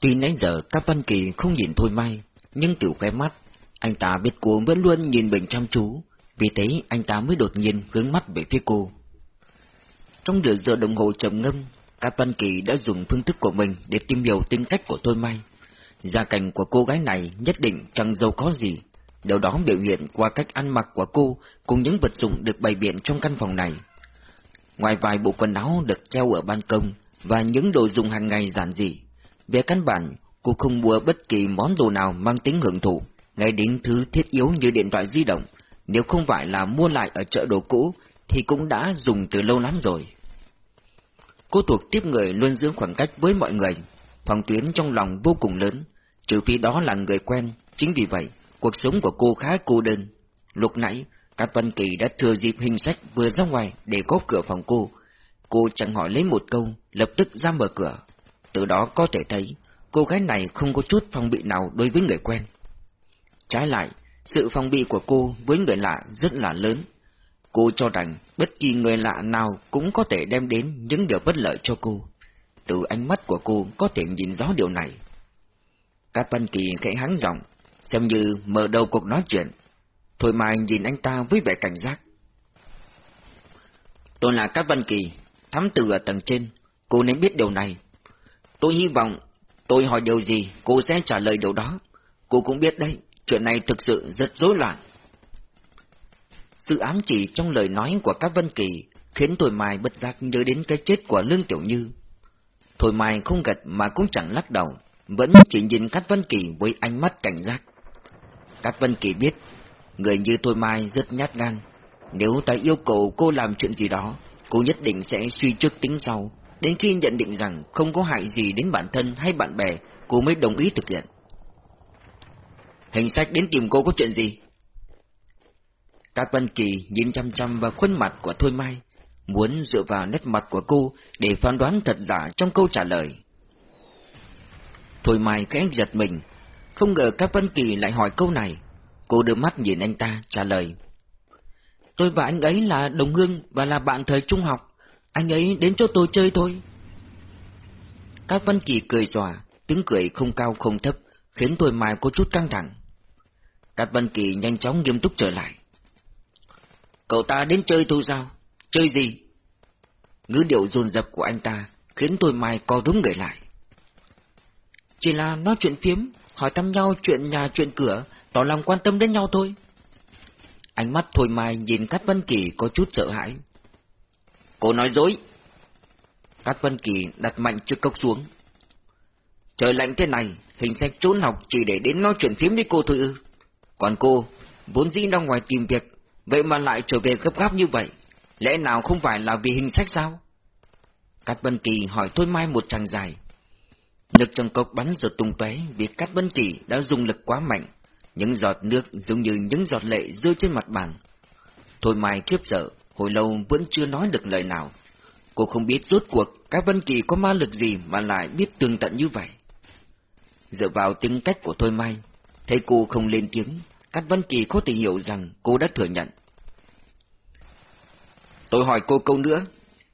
Tuy nãy giờ các Văn Kỳ không nhìn Thôi Mai, nhưng từ khóe mắt, anh ta biết cô vẫn luôn nhìn mình chăm chú, vì thế anh ta mới đột nhiên hướng mắt về phía cô. Trong nửa giờ đồng hồ trầm ngâm, các Văn Kỳ đã dùng phương thức của mình để tìm hiểu tính cách của Thôi Mai. Gia cảnh của cô gái này nhất định chẳng giàu có gì, điều đó biểu hiện qua cách ăn mặc của cô cùng những vật dụng được bày biện trong căn phòng này. Ngoài vài bộ quần áo được treo ở ban công và những đồ dùng hàng ngày giản dị, về căn bản cô không mua bất kỳ món đồ nào mang tính hưởng thụ, ngay đến thứ thiết yếu như điện thoại di động, nếu không phải là mua lại ở chợ đồ cũ thì cũng đã dùng từ lâu lắm rồi. Cô thuộc tiếp người luôn giữ khoảng cách với mọi người, phòng tuyến trong lòng vô cùng lớn, trừ phi đó là người quen, chính vì vậy, cuộc sống của cô khá cô đơn. Lúc nãy, Cát Văn Kỳ đã thừa dịp hình sách vừa ra ngoài để có cửa phòng cô. Cô chẳng hỏi lấy một câu, lập tức ra mở cửa. Từ đó có thể thấy, cô gái này không có chút phòng bị nào đối với người quen. Trái lại, sự phòng bị của cô với người lạ rất là lớn. Cô cho rằng bất kỳ người lạ nào cũng có thể đem đến những điều bất lợi cho cô. Từ ánh mắt của cô có thể nhìn rõ điều này. Cát Văn Kỳ khẽ hắng giọng, xem như mở đầu cuộc nói chuyện. Thôi mà nhìn anh ta với vẻ cảnh giác. Tôi là Cát Văn Kỳ, thám tử ở tầng trên, cô nên biết điều này. Tôi hy vọng tôi hỏi điều gì cô sẽ trả lời điều đó. Cô cũng biết đấy, chuyện này thực sự rất rối loạn. Sự ám chỉ trong lời nói của các Vân Kỳ khiến Thôi Mai bất giác nhớ đến cái chết của Lương Tiểu Như. Thôi Mai không gật mà cũng chẳng lắc đầu, vẫn chỉ nhìn Cát Vân Kỳ với ánh mắt cảnh giác. Cát Vân Kỳ biết, người như Thôi Mai rất nhát gan. Nếu ta yêu cầu cô làm chuyện gì đó, cô nhất định sẽ suy trước tính sau, đến khi nhận định rằng không có hại gì đến bản thân hay bạn bè, cô mới đồng ý thực hiện. Hình sách đến tìm cô có chuyện gì? Cát Văn Kỳ nhìn chăm chăm vào khuôn mặt của Thôi Mai, muốn dựa vào nét mặt của cô để phán đoán thật giả trong câu trả lời. Thôi Mai khẽ giật mình, không ngờ Cát Văn Kỳ lại hỏi câu này. Cô đưa mắt nhìn anh ta, trả lời. Tôi và anh ấy là đồng hương và là bạn thời trung học, anh ấy đến cho tôi chơi thôi. Cát Văn Kỳ cười dòa, tiếng cười không cao không thấp, khiến tôi Mai có chút căng thẳng. Cát Văn Kỳ nhanh chóng nghiêm túc trở lại. Cậu ta đến chơi tôi sao? Chơi gì? Ngữ điệu dồn dập của anh ta khiến tôi mai co rúm người lại. Chỉ là nói chuyện phiếm, hỏi thăm nhau chuyện nhà chuyện cửa, tỏ lòng quan tâm đến nhau thôi. Ánh mắt Thôi Mai nhìn Cát Văn Kỳ có chút sợ hãi. Cô nói dối. Cát Văn Kỳ đặt mạnh chiếc cốc xuống. Trời lạnh thế này, hình sách trốn học chỉ để đến nói chuyện phiếm với cô thôi ư. Còn cô, vốn dĩ ra ngoài tìm việc, vậy mà lại trở về gấp gáp như vậy, lẽ nào không phải là vì hình sách sao? Cát Vân Kỳ hỏi Thôi Mai một tràng dài. Nước trong cốc bắn giật tung tóe vì Cát Vân Kỳ đã dùng lực quá mạnh, những giọt nước giống như những giọt lệ rơi trên mặt bàn. Thôi Mai khiếp sợ, hồi lâu vẫn chưa nói được lời nào. Cô không biết rốt cuộc các Vân Kỳ có ma lực gì mà lại biết tường tận như vậy. Dựa vào tính cách của Thôi Mai, thấy cô không lên tiếng, các Vân Kỳ có thể hiểu rằng cô đã thừa nhận. Tôi hỏi cô câu nữa,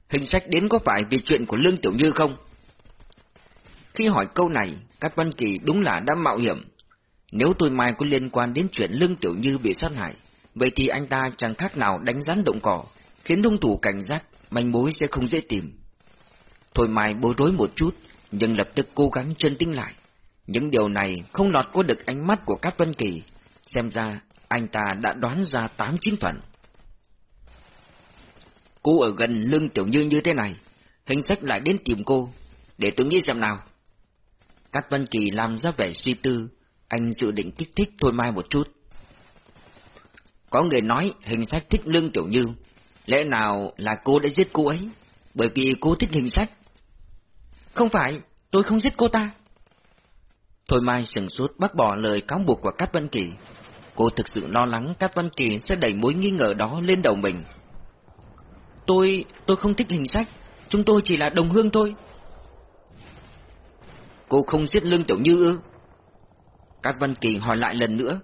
hình sách đến có phải vì chuyện của Lương Tiểu Như không? Khi hỏi câu này, các Văn Kỳ đúng là đã mạo hiểm. Nếu tôi mai có liên quan đến chuyện Lương Tiểu Như bị sát hại, vậy thì anh ta chẳng khác nào đánh rắn động cỏ, khiến hung thủ cảnh giác, manh mối sẽ không dễ tìm. Thôi mai bối rối một chút, nhưng lập tức cố gắng chân tinh lại. Những điều này không lọt qua được ánh mắt của Cát Vân Kỳ, xem ra anh ta đã đoán ra tám chín phần. Cô ở gần lưng Tiểu Như như thế này, hình sách lại đến tìm cô, để tôi nghĩ xem nào. Cát Vân Kỳ làm ra vẻ suy tư, anh dự định kích thích Thôi Mai một chút. Có người nói hình sách thích lưng Tiểu Như, lẽ nào là cô đã giết cô ấy, bởi vì cô thích hình sách? Không phải, tôi không giết cô ta. Thôi Mai sừng sốt bác bỏ lời cáo buộc của Cát văn Kỳ. Cô thực sự lo lắng Cát văn Kỳ sẽ đẩy mối nghi ngờ đó lên đầu mình. Tôi, tôi không thích hình sách, chúng tôi chỉ là đồng hương thôi. Cô không giết lương tiểu như ư? Cát Văn Kỳ hỏi lại lần nữa.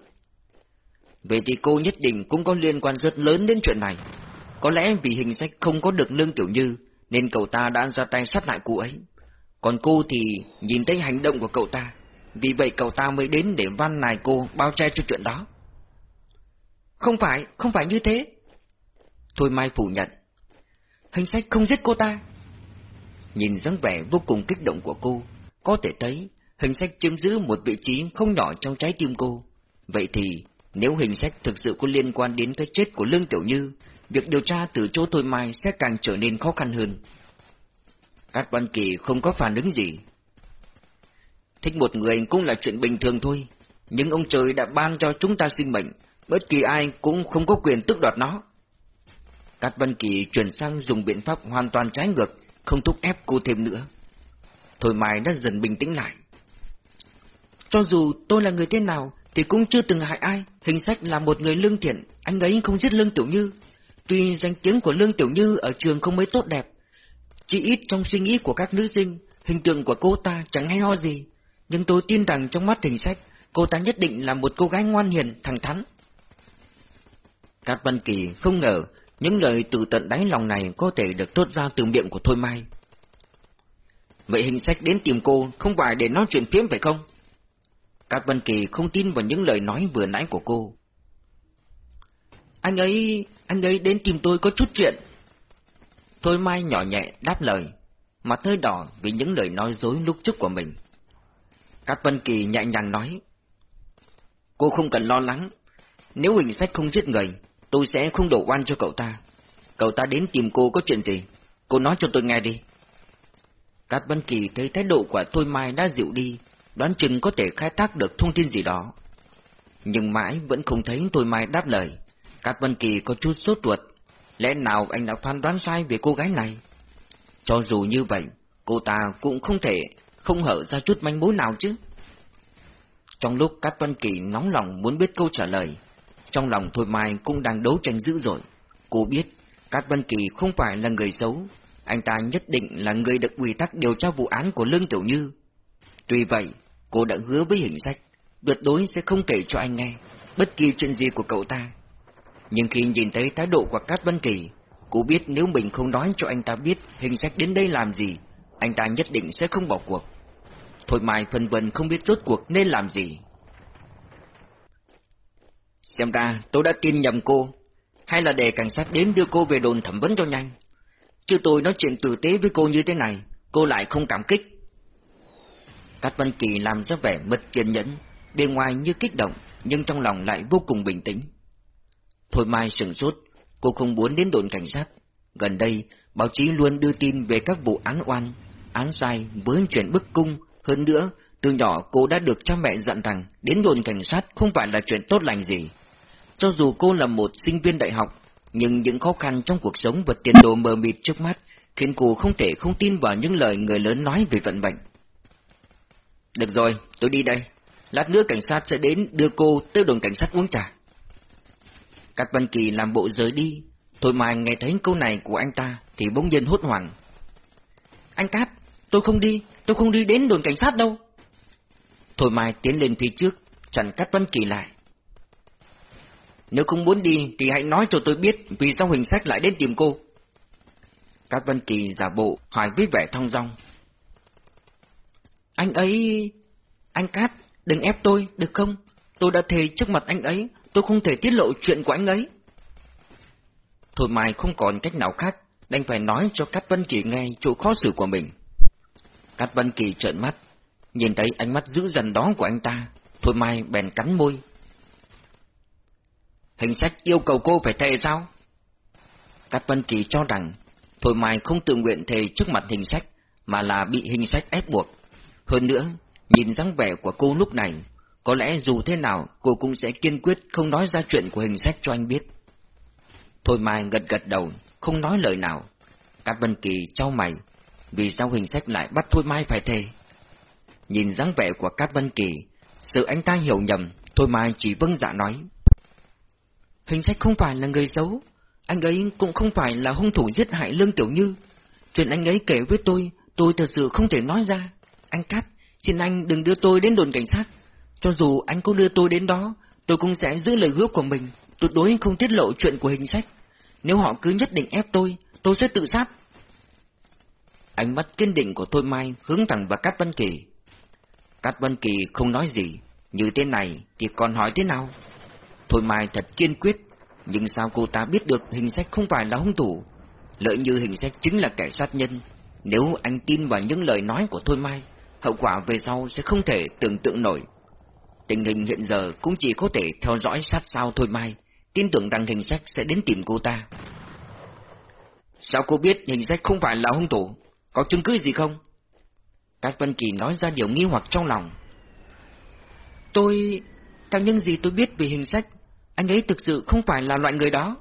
Vậy thì cô nhất định cũng có liên quan rất lớn đến chuyện này. Có lẽ vì hình sách không có được lương tiểu như, nên cậu ta đã ra tay sát hại cô ấy. Còn cô thì nhìn thấy hành động của cậu ta, vì vậy cậu ta mới đến để van nài cô bao che cho chuyện đó. Không phải, không phải như thế. Thôi Mai phủ nhận. Hình sách không giết cô ta. Nhìn dáng vẻ vô cùng kích động của cô, có thể thấy hình sách chiếm giữ một vị trí không nhỏ trong trái tim cô. Vậy thì, nếu hình sách thực sự có liên quan đến cái chết của Lương Tiểu Như, việc điều tra từ chỗ tôi Mai sẽ càng trở nên khó khăn hơn. Cát Văn Kỳ không có phản ứng gì. Thích một người cũng là chuyện bình thường thôi, nhưng ông trời đã ban cho chúng ta sinh mệnh, bất kỳ ai cũng không có quyền tước đoạt nó. Cát Văn Kỳ chuyển sang dùng biện pháp hoàn toàn trái ngược, không thúc ép cô thêm nữa. Thôi Mai đã dần bình tĩnh lại. Cho dù tôi là người thế nào, thì cũng chưa từng hại ai. Hình sách là một người lương thiện, anh ấy không giết Lương Tiểu Như. Tuy danh tiếng của Lương Tiểu Như ở trường không mấy tốt đẹp, chỉ ít trong suy nghĩ của các nữ sinh, hình tượng của cô ta chẳng hay ho gì. Nhưng tôi tin rằng trong mắt hình sách, cô ta nhất định là một cô gái ngoan hiền, thẳng thắn. Cát Văn Kỳ không ngờ những lời từ tận đáy lòng này có thể được thốt ra từ miệng của Thôi Mai. Vậy hình sách đến tìm cô không phải để nói chuyện phiếm phải không? Cát Văn Kỳ không tin vào những lời nói vừa nãy của cô. Anh ấy, anh ấy đến tìm tôi có chút chuyện. Thôi Mai nhỏ nhẹ đáp lời, mặt hơi đỏ vì những lời nói dối lúc trước của mình. Cát Văn Kỳ nhẹ nhàng nói. Cô không cần lo lắng, nếu Huỳnh sách không giết người, tôi sẽ không đổ oan cho cậu ta. Cậu ta đến tìm cô có chuyện gì? Cô nói cho tôi nghe đi. Cát Văn Kỳ thấy thái độ của Thôi Mai đã dịu đi, đoán chừng có thể khai thác được thông tin gì đó. Nhưng mãi vẫn không thấy tôi Mai đáp lời. Cát Văn Kỳ có chút sốt ruột. Lẽ nào anh đã phán đoán sai về cô gái này? Cho dù như vậy, cô ta cũng không thể không hở ra chút manh mối nào chứ. Trong lúc Cát Văn Kỳ nóng lòng muốn biết câu trả lời, trong lòng Thôi Mai cũng đang đấu tranh dữ dội. Cô biết, Cát Văn Kỳ không phải là người xấu, anh ta nhất định là người được ủy thác điều tra vụ án của Lương Tiểu Như. Tuy vậy, cô đã hứa với hình sách, tuyệt đối sẽ không kể cho anh nghe, bất kỳ chuyện gì của cậu ta. Nhưng khi nhìn thấy thái độ của Cát Văn Kỳ, cô biết nếu mình không nói cho anh ta biết hình sách đến đây làm gì, anh ta nhất định sẽ không bỏ cuộc. Thôi Mai phân vân không biết rốt cuộc nên làm gì. Xem ra tôi đã tin nhầm cô, hay là để cảnh sát đến đưa cô về đồn thẩm vấn cho nhanh. Chứ tôi nói chuyện tử tế với cô như thế này, cô lại không cảm kích. Cát Văn Kỳ làm ra vẻ mất kiên nhẫn, bên ngoài như kích động, nhưng trong lòng lại vô cùng bình tĩnh. Thôi Mai sừng sốt, cô không muốn đến đồn cảnh sát. Gần đây, báo chí luôn đưa tin về các vụ án oan, án sai với chuyện bức cung. Hơn nữa, từ nhỏ cô đã được cha mẹ dặn rằng đến đồn cảnh sát không phải là chuyện tốt lành gì. Cho dù cô là một sinh viên đại học, nhưng những khó khăn trong cuộc sống và tiền đồ mờ mịt trước mắt khiến cô không thể không tin vào những lời người lớn nói về vận mệnh. Được rồi, tôi đi đây. Lát nữa cảnh sát sẽ đến đưa cô tới đồn cảnh sát uống trà. Cát Văn Kỳ làm bộ rời đi, thôi mà nghe thấy câu này của anh ta thì bỗng nhiên hốt hoảng. Anh Cát, tôi không đi, tôi không đi đến đồn cảnh sát đâu. Thôi Mai tiến lên phía trước, chặn Cát Văn Kỳ lại. Nếu không muốn đi thì hãy nói cho tôi biết vì sao Huỳnh Sách lại đến tìm cô. Cát Văn Kỳ giả bộ hỏi với vẻ thong dong. Anh ấy... Anh Cát, đừng ép tôi, được không? Tôi đã thề trước mặt anh ấy, tôi không thể tiết lộ chuyện của anh ấy. Thôi Mai không còn cách nào khác, đành phải nói cho Cát Văn Kỳ nghe chỗ khó xử của mình. Cát Văn Kỳ trợn mắt, nhìn thấy ánh mắt dữ dằn đó của anh ta, Thôi Mai bèn cắn môi. Hình sách yêu cầu cô phải thề sao? Cát Văn Kỳ cho rằng Thôi Mai không tự nguyện thề trước mặt hình sách, mà là bị hình sách ép buộc. Hơn nữa, nhìn dáng vẻ của cô lúc này, có lẽ dù thế nào cô cũng sẽ kiên quyết không nói ra chuyện của hình sách cho anh biết. Thôi Mai gật gật đầu, không nói lời nào. Cát Vân Kỳ trao mày, vì sao hình sách lại bắt Thôi Mai phải thề? Nhìn dáng vẻ của Cát Vân Kỳ, sự anh ta hiểu nhầm, Thôi Mai chỉ vâng dạ nói. Hình sách không phải là người xấu, anh ấy cũng không phải là hung thủ giết hại Lương Tiểu Như. Chuyện anh ấy kể với tôi, tôi thật sự không thể nói ra. Anh Cát, xin anh đừng đưa tôi đến đồn cảnh sát. Cho dù anh có đưa tôi đến đó, tôi cũng sẽ giữ lời hứa của mình, tuyệt đối không tiết lộ chuyện của hình sách. Nếu họ cứ nhất định ép tôi, tôi sẽ tự sát. Ánh mắt kiên định của Thôi Mai hướng thẳng vào Cát Văn Kỳ. Cát Văn Kỳ không nói gì, như thế này thì còn hỏi thế nào? Thôi Mai thật kiên quyết, nhưng sao cô ta biết được hình sách không phải là hung thủ? Lợi như hình sách chính là kẻ sát nhân. Nếu anh tin vào những lời nói của Thôi Mai, hậu quả về sau sẽ không thể tưởng tượng nổi. Tình hình hiện giờ cũng chỉ có thể theo dõi sát sao Thôi Mai, tin tưởng rằng hình sách sẽ đến tìm cô ta. Sao cô biết hình sách không phải là hung thủ? Có chứng cứ gì không? Các Vân Kỳ nói ra điều nghi hoặc trong lòng. Tôi... Theo những gì tôi biết về hình sách, anh ấy thực sự không phải là loại người đó.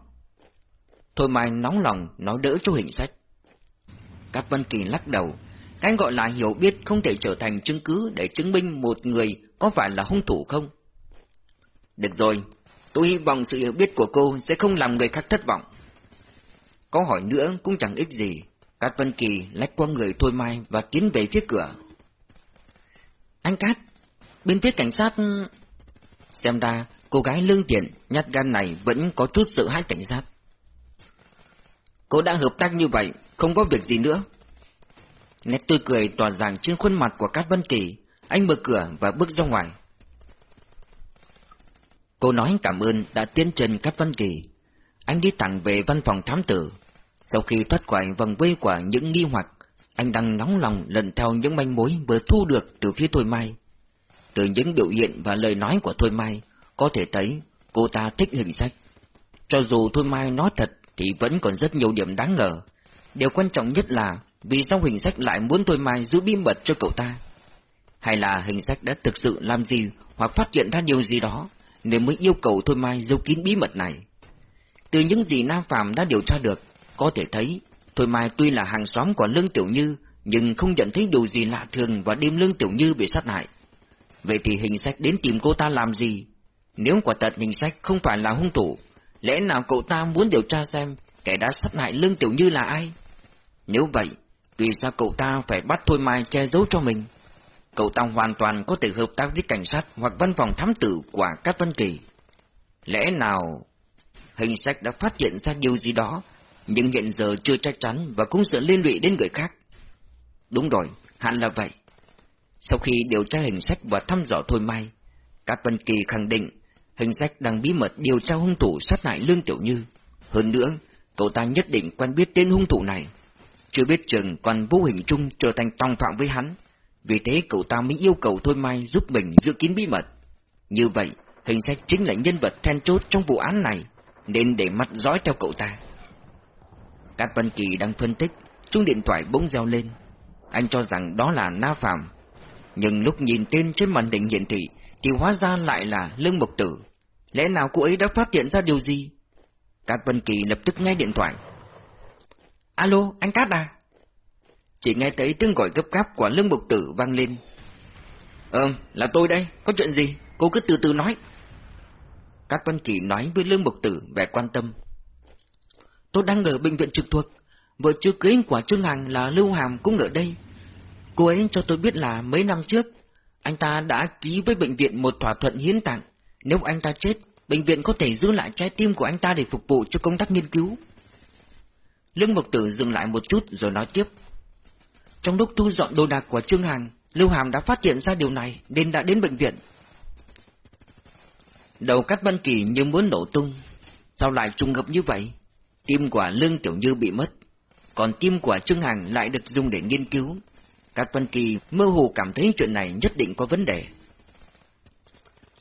Thôi Mai nóng lòng nói đỡ cho hình sách. Các Vân Kỳ lắc đầu, cái gọi là hiểu biết không thể trở thành chứng cứ để chứng minh một người có phải là hung thủ không. Được rồi, tôi hy vọng sự hiểu biết của cô sẽ không làm người khác thất vọng. Có hỏi nữa cũng chẳng ích gì, Cát Vân Kỳ lách qua người Thôi Mai và tiến về phía cửa. Anh Cát, bên phía cảnh sát... Xem ra, cô gái lương tiện, nhát gan này vẫn có chút sợ hãi cảnh sát. Cô đã hợp tác như vậy, không có việc gì nữa. Nét tươi cười tỏa ràng trên khuôn mặt của Cát Vân Kỳ, anh mở cửa và bước ra ngoài. Cô nói cảm ơn đã tiến chân Cát Vân Kỳ. Anh đi thẳng về văn phòng thám tử. Sau khi thoát khỏi vòng vây của những nghi hoặc, anh đang nóng lòng lần theo những manh mối vừa thu được từ phía Thôi Mai. Từ những biểu hiện và lời nói của Thôi Mai, có thể thấy cô ta thích hình sách. Cho dù Thôi Mai nói thật thì vẫn còn rất nhiều điểm đáng ngờ. Điều quan trọng nhất là vì sao hình sách lại muốn Thôi Mai giữ bí mật cho cậu ta? Hay là hình sách đã thực sự làm gì hoặc phát hiện ra điều gì đó nên mới yêu cầu Thôi Mai giấu kín bí mật này? Từ những gì Nam Phạm đã điều tra được, có thể thấy Thôi Mai tuy là hàng xóm của Lương Tiểu Như nhưng không nhận thấy điều gì lạ thường vào đêm Lương Tiểu Như bị sát hại. Vậy thì hình sách đến tìm cô ta làm gì? Nếu quả thật hình sách không phải là hung thủ, lẽ nào cậu ta muốn điều tra xem kẻ đã sát hại Lương Tiểu Như là ai? Nếu vậy, vì sao cậu ta phải bắt Thôi Mai che giấu cho mình? Cậu ta hoàn toàn có thể hợp tác với cảnh sát hoặc văn phòng thám tử của các Vân Kỳ. Lẽ nào hình sách đã phát hiện ra điều gì đó, nhưng hiện giờ chưa chắc chắn và cũng sợ liên lụy đến người khác? Đúng rồi, hẳn là vậy. Sau khi điều tra hình sách và thăm dò Thôi Mai, các Vân Kỳ khẳng định hình sách đang bí mật điều tra hung thủ sát hại Lương Tiểu Như. Hơn nữa, cậu ta nhất định quen biết tên hung thủ này. Chưa biết chừng còn vô hình chung trở thành tòng phạm với hắn. Vì thế cậu ta mới yêu cầu Thôi Mai giúp mình giữ kín bí mật. Như vậy, hình sách chính là nhân vật then chốt trong vụ án này, nên để mắt dõi theo cậu ta. Cát Văn Kỳ đang phân tích, chuông điện thoại bỗng reo lên. Anh cho rằng đó là Na Phạm. Nhưng lúc nhìn tên trên màn hình hiển thị, thì hóa ra lại là Lương Mộc Tử. Lẽ nào cô ấy đã phát hiện ra điều gì? Cát Văn Kỳ lập tức nghe điện thoại. Alo, anh Cát à? Chỉ nghe thấy tiếng gọi gấp gáp của Lương Mộc Tử vang lên. Ừm, là tôi đây, có chuyện gì? Cô cứ từ từ nói. Cát Văn Kỳ nói với Lương Mộc Tử vẻ quan tâm. Tôi đang ở bệnh viện trực thuộc, vợ chưa cưới của Trương Hằng là Lưu Hàm cũng ở đây. Cô ấy cho tôi biết là mấy năm trước, anh ta đã ký với bệnh viện một thỏa thuận hiến tặng. Nếu anh ta chết, bệnh viện có thể giữ lại trái tim của anh ta để phục vụ cho công tác nghiên cứu. Lương Mộc Tử dừng lại một chút rồi nói tiếp. Trong lúc thu dọn đồ đạc của Trương Hằng, Lưu Hàm đã phát hiện ra điều này nên đã đến bệnh viện. Đầu cắt văn kỳ như muốn nổ tung. Sao lại trùng hợp như vậy? Tim của Lương Tiểu Như bị mất, còn tim của Trương Hằng lại được dùng để nghiên cứu. Các Văn Kỳ mơ hồ cảm thấy chuyện này nhất định có vấn đề.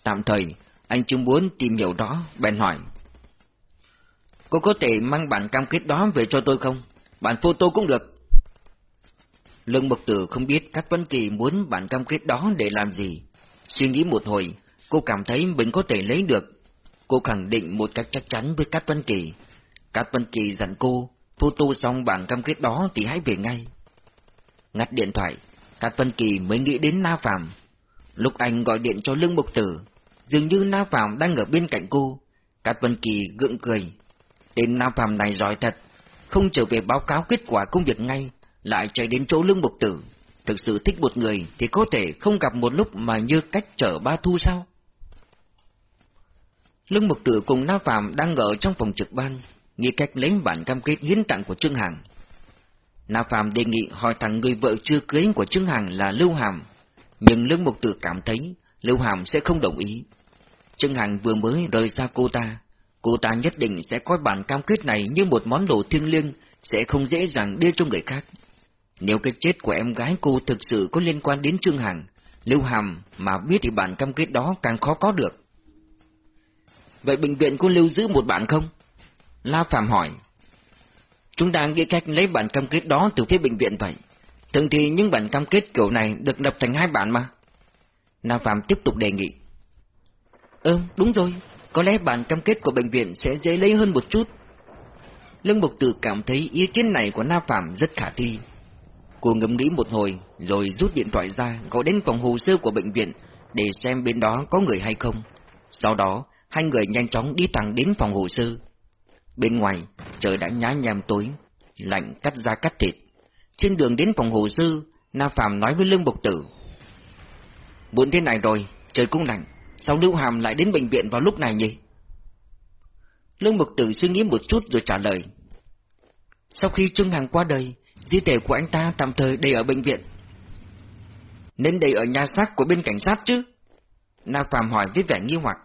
Tạm thời, anh chưa muốn tìm hiểu đó, bèn hỏi. Cô có thể mang bản cam kết đó về cho tôi không? Bản photo cũng được. Lương Bậc Tử không biết cát Văn Kỳ muốn bản cam kết đó để làm gì. Suy nghĩ một hồi, cô cảm thấy mình có thể lấy được. Cô khẳng định một cách chắc chắn với Cát Văn Kỳ. Cát Văn Kỳ dặn cô, photo xong bản cam kết đó thì hãy về ngay. Ngắt điện thoại, Cát Văn Kỳ mới nghĩ đến Na Phạm. Lúc anh gọi điện cho Lương Mục Tử, dường như Na Phạm đang ở bên cạnh cô. Cát Văn Kỳ gượng cười. Tên Nam Phạm này giỏi thật, không trở về báo cáo kết quả công việc ngay, lại chạy đến chỗ Lương Mục Tử. Thực sự thích một người thì có thể không gặp một lúc mà như cách trở ba thu sao? Lương Mục Tử cùng Na Phạm đang ở trong phòng trực ban, nghĩ cách lấy bản cam kết hiến tặng của Trương Hằng. Na Phạm đề nghị hỏi thẳng người vợ chưa cưới của Trương Hằng là Lưu Hàm, nhưng Lương Mục Tử cảm thấy Lưu Hàm sẽ không đồng ý. Trương Hằng vừa mới rời xa cô ta, cô ta nhất định sẽ coi bản cam kết này như một món đồ thiêng liêng, sẽ không dễ dàng đưa cho người khác. Nếu cái chết của em gái cô thực sự có liên quan đến Trương Hằng, Lưu Hàm mà biết thì bản cam kết đó càng khó có được. Vậy bệnh viện có lưu giữ một bản không? La Phạm hỏi. Chúng ta nghĩ cách lấy bản cam kết đó từ phía bệnh viện vậy. Thường thì những bản cam kết kiểu này được lập thành hai bản mà. la Phạm tiếp tục đề nghị. Ừm, đúng rồi. Có lẽ bản cam kết của bệnh viện sẽ dễ lấy hơn một chút. Lương Mục Tử cảm thấy ý kiến này của Na Phạm rất khả thi. Cô ngẫm nghĩ một hồi, rồi rút điện thoại ra, gọi đến phòng hồ sơ của bệnh viện, để xem bên đó có người hay không. Sau đó, hai người nhanh chóng đi thẳng đến phòng hồ sơ. Bên ngoài, trời đã nhá nhem tối, lạnh cắt da cắt thịt. Trên đường đến phòng hồ sơ, Na Phạm nói với Lương Bộc Tử. buồn thế này rồi, trời cũng lạnh, sao Lưu Hàm lại đến bệnh viện vào lúc này nhỉ? Lương Bộc Tử suy nghĩ một chút rồi trả lời. Sau khi Trương Hằng qua đời, di thể của anh ta tạm thời để ở bệnh viện. Nên để ở nhà xác của bên cảnh sát chứ? Na Phạm hỏi với vẻ nghi hoặc.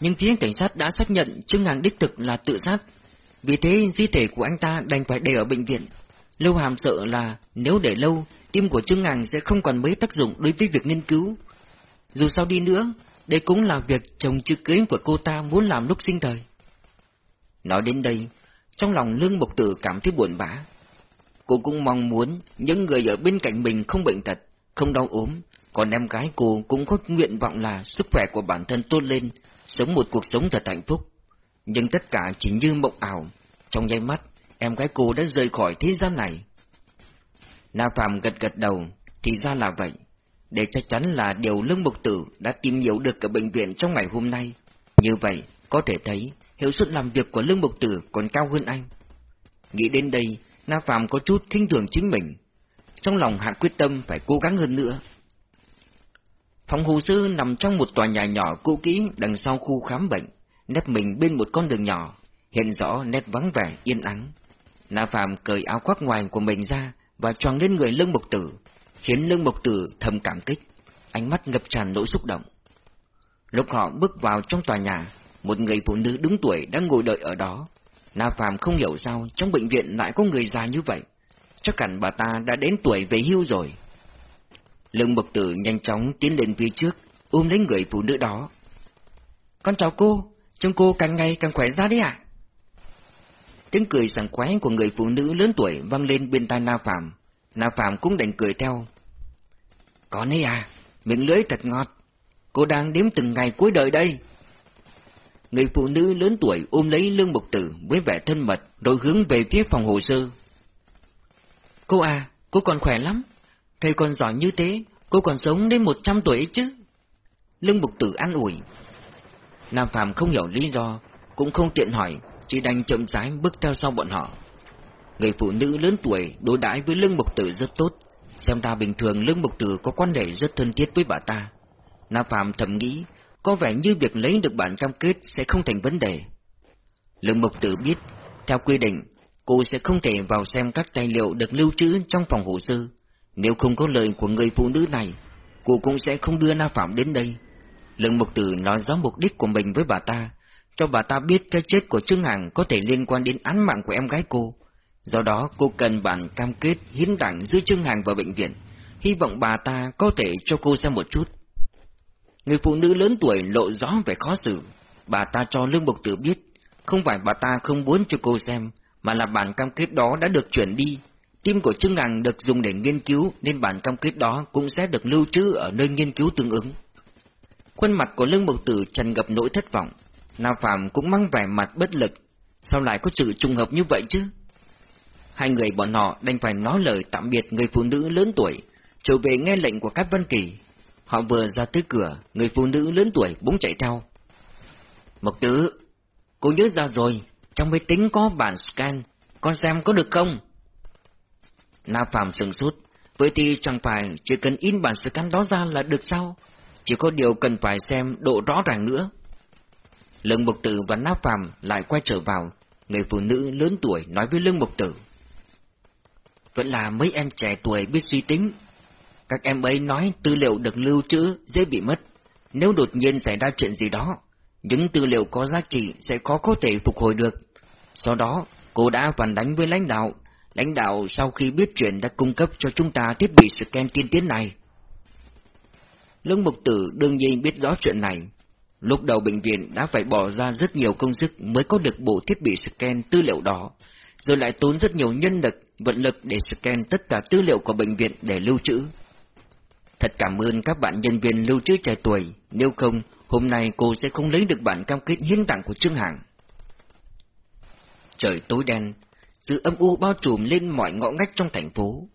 Nhưng phía cảnh sát đã xác nhận Trương Hằng đích thực là tự sát. Vì thế di thể của anh ta đành phải để ở bệnh viện. Lưu Hàm sợ là nếu để lâu, tim của Trương Hằng sẽ không còn mấy tác dụng đối với việc nghiên cứu. Dù sao đi nữa, đây cũng là việc chồng chưa cưới của cô ta muốn làm lúc sinh thời. Nói đến đây, trong lòng Lương bộc Tử cảm thấy buồn bã. Cô cũng mong muốn những người ở bên cạnh mình không bệnh tật, không đau ốm, còn em gái cô cũng có nguyện vọng là sức khỏe của bản thân tốt lên, sống một cuộc sống thật hạnh phúc. Nhưng tất cả chỉ như mộng ảo, trong nháy mắt, em gái cô đã rời khỏi thế gian này. Na Phạm gật gật đầu, thì ra là vậy. Để chắc chắn là điều Lương Mục Tử đã tìm hiểu được ở bệnh viện trong ngày hôm nay. Như vậy, có thể thấy hiệu suất làm việc của Lương Mục Tử còn cao hơn anh. Nghĩ đến đây, Na Phạm có chút khinh thường chính mình. Trong lòng hạ quyết tâm phải cố gắng hơn nữa. Phòng hồ sơ nằm trong một tòa nhà nhỏ cũ kỹ đằng sau khu khám bệnh, nép mình bên một con đường nhỏ, hiện rõ nét vắng vẻ yên ắng. Na Phạm cởi áo khoác ngoài của mình ra và choàng lên người Lương mục Tử, khiến Lương Mộc Tử thầm cảm kích, ánh mắt ngập tràn nỗi xúc động. Lúc họ bước vào trong tòa nhà, một người phụ nữ đứng tuổi đang ngồi đợi ở đó. Na Phạm không hiểu sao trong bệnh viện lại có người già như vậy. Chắc hẳn bà ta đã đến tuổi về hưu rồi. Lương Mộc Tử nhanh chóng tiến lên phía trước, ôm lấy người phụ nữ đó. Con chào cô, trông cô càng ngày càng khỏe ra đấy ạ. Tiếng cười sảng khoái của người phụ nữ lớn tuổi vang lên bên tai Na Phạm. Na Phạm cũng đành cười theo. Con ấy à, miệng lưới thật ngọt. Cô đang đếm từng ngày cuối đời đây. Người phụ nữ lớn tuổi ôm lấy Lương Mục Tử với vẻ thân mật rồi hướng về phía phòng hồ sơ. Cô à, cô còn khỏe lắm. Thầy còn giỏi như thế, cô còn sống đến một trăm tuổi ấy chứ. Lương Mục Tử an ủi. Nam Phạm không hiểu lý do, cũng không tiện hỏi, chỉ đành chậm rãi bước theo sau bọn họ. Người phụ nữ lớn tuổi đối đãi với Lương Mục Tử rất tốt, xem ra bình thường Lương Mục Tử có quan hệ rất thân thiết với bà ta. na Phạm thầm nghĩ, có vẻ như việc lấy được bản cam kết sẽ không thành vấn đề. Lương Mục Tử biết, theo quy định, cô sẽ không thể vào xem các tài liệu được lưu trữ trong phòng hồ sơ. Nếu không có lời của người phụ nữ này, cô cũng sẽ không đưa Na Phạm đến đây. Lương Mục Tử nói rõ mục đích của mình với bà ta, cho bà ta biết cái chết của Trương Hằng có thể liên quan đến án mạng của em gái cô. Do đó cô cần bản cam kết hiến tặng giữa Trương Hằng và bệnh viện, hy vọng bà ta có thể cho cô xem một chút. Người phụ nữ lớn tuổi lộ rõ vẻ khó xử, bà ta cho Lương Bộc Tử biết, không phải bà ta không muốn cho cô xem, mà là bản cam kết đó đã được chuyển đi, Tim của Trương Ngằng được dùng để nghiên cứu nên bản cam kết đó cũng sẽ được lưu trữ ở nơi nghiên cứu tương ứng. Khuôn mặt của Lương Bộc Tử tràn ngập nỗi thất vọng, Na Phạm cũng mang vẻ mặt bất lực, sao lại có sự trùng hợp như vậy chứ? Hai người bọn họ đành phải nói lời tạm biệt người phụ nữ lớn tuổi, trở về nghe lệnh của các Văn Kỳ. Họ vừa ra tới cửa, người phụ nữ lớn tuổi bỗng chạy theo. Mộc Tử, cô nhớ ra rồi, trong máy tính có bản scan, con xem có được không? Na Phạm sừng sốt, vậy thì chẳng phải chỉ cần in bản scan đó ra là được sao? Chỉ có điều cần phải xem độ rõ ràng nữa. Lương Mục Tử và Na Phạm lại quay trở vào, người phụ nữ lớn tuổi nói với Lương Mục Tử vẫn là mấy em trẻ tuổi biết suy tính. Các em ấy nói tư liệu được lưu trữ dễ bị mất. Nếu đột nhiên xảy ra chuyện gì đó, những tư liệu có giá trị sẽ khó có thể phục hồi được. Sau đó, cô đã phản đánh với lãnh đạo. Lãnh đạo sau khi biết chuyện đã cung cấp cho chúng ta thiết bị scan tiên tiến này. Lương Mục Tử đương nhiên biết rõ chuyện này. Lúc đầu bệnh viện đã phải bỏ ra rất nhiều công sức mới có được bộ thiết bị scan tư liệu đó, rồi lại tốn rất nhiều nhân lực, vận lực để scan tất cả tư liệu của bệnh viện để lưu trữ. Thật cảm ơn các bạn nhân viên lưu trữ trẻ tuổi, nếu không, hôm nay cô sẽ không lấy được bản cam kết hiến tặng của Trương Hằng. Trời tối đen, sự âm u bao trùm lên mọi ngõ ngách trong thành phố.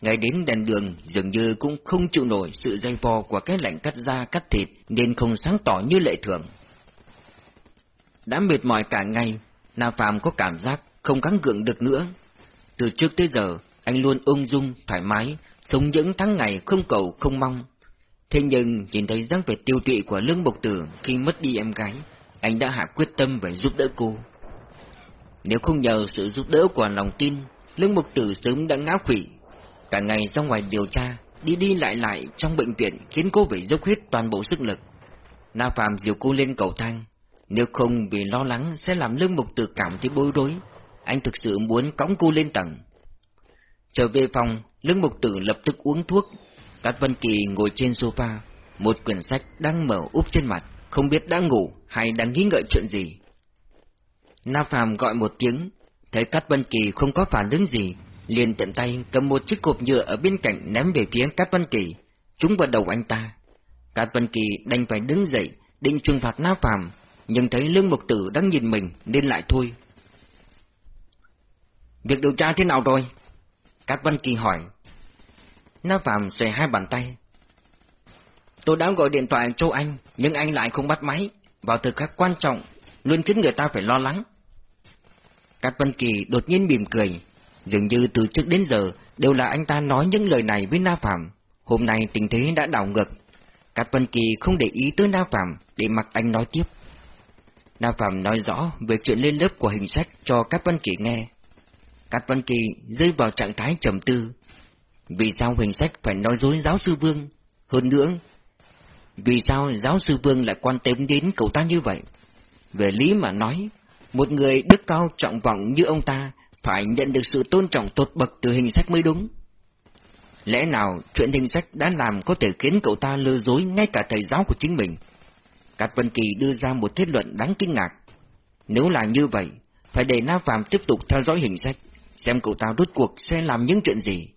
Ngay đến đèn đường dường như cũng không chịu nổi sự dây vò của cái lạnh cắt da cắt thịt nên không sáng tỏ như lệ thường. Đã mệt mỏi cả ngày, Na Phạm có cảm giác không gắng gượng được nữa. Từ trước tới giờ, anh luôn ung dung, thoải mái, sống những tháng ngày không cầu không mong. Thế nhưng nhìn thấy dáng vẻ tiêu tụy của Lương Bộc Tử khi mất đi em gái, anh đã hạ quyết tâm về giúp đỡ cô. Nếu không nhờ sự giúp đỡ của lòng tin, Lương Bộc Tử sớm đã ngã quỷ. Cả ngày ra ngoài điều tra, đi đi lại lại trong bệnh viện khiến cô phải dốc hết toàn bộ sức lực. Na Phạm dìu cô lên cầu thang. Nếu không vì lo lắng sẽ làm Lương Mục Tử cảm thấy bối rối, anh thực sự muốn cõng cô lên tầng. Trở về phòng, Lương Mục Tử lập tức uống thuốc. Cát Vân Kỳ ngồi trên sofa, một quyển sách đang mở úp trên mặt, không biết đang ngủ hay đang nghĩ ngợi chuyện gì. Na Phạm gọi một tiếng, thấy Cát Vân Kỳ không có phản ứng gì, liền tiện tay cầm một chiếc cột nhựa ở bên cạnh ném về phía Cát Vân Kỳ, trúng vào đầu anh ta. Cát Vân Kỳ đành phải đứng dậy, định trừng phạt Na Phạm, nhưng thấy Lương Mục Tử đang nhìn mình nên lại thôi. Việc điều tra thế nào rồi? Cát Văn Kỳ hỏi. Na Phạm xòe hai bàn tay. Tôi đã gọi điện thoại cho anh, nhưng anh lại không bắt máy. Vào thời khắc quan trọng, luôn khiến người ta phải lo lắng. Cát Văn Kỳ đột nhiên mỉm cười, dường như từ trước đến giờ đều là anh ta nói những lời này với Na Phạm. Hôm nay tình thế đã đảo ngược. Cát Văn Kỳ không để ý tới Na Phạm để mặc anh nói tiếp. Na Phạm nói rõ về chuyện lên lớp của hình sách cho Cát Văn Kỳ nghe. Cát Văn Kỳ rơi vào trạng thái trầm tư. Vì sao hình sách phải nói dối giáo sư Vương? Hơn nữa, vì sao giáo sư Vương lại quan tâm đến cậu ta như vậy? Về lý mà nói, một người đức cao trọng vọng như ông ta phải nhận được sự tôn trọng tột bậc từ hình sách mới đúng. Lẽ nào chuyện hình sách đã làm có thể khiến cậu ta lừa dối ngay cả thầy giáo của chính mình? Cát Vân Kỳ đưa ra một kết luận đáng kinh ngạc. Nếu là như vậy, phải để Na Phạm tiếp tục theo dõi hình sách, xem cậu ta rốt cuộc sẽ làm những chuyện gì.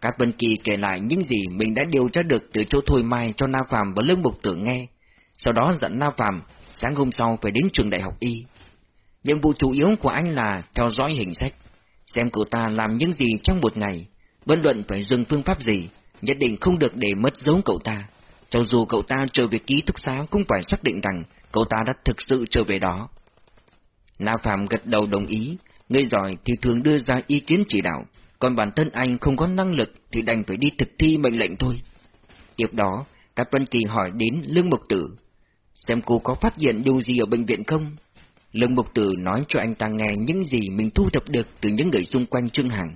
các Vân Kỳ kể lại những gì mình đã điều tra được từ chỗ Thôi Mai cho Na Phạm và Lương Mục Tử nghe, sau đó dặn Na Phạm sáng hôm sau phải đến trường đại học Y. Nhiệm vụ chủ yếu của anh là theo dõi hình sách, xem cậu ta làm những gì trong một ngày, bất luận phải dừng phương pháp gì, nhất định không được để mất dấu cậu ta. Cho dù cậu ta trở về ký túc xá cũng phải xác định rằng cậu ta đã thực sự trở về đó. Na Phạm gật đầu đồng ý, người giỏi thì thường đưa ra ý kiến chỉ đạo, còn bản thân anh không có năng lực thì đành phải đi thực thi mệnh lệnh thôi. Tiếp đó, Cát Vân Kỳ hỏi đến Lương Mục Tử, xem cô có phát hiện điều gì ở bệnh viện không? Lương Mục Tử nói cho anh ta nghe những gì mình thu thập được từ những người xung quanh Trương Hằng.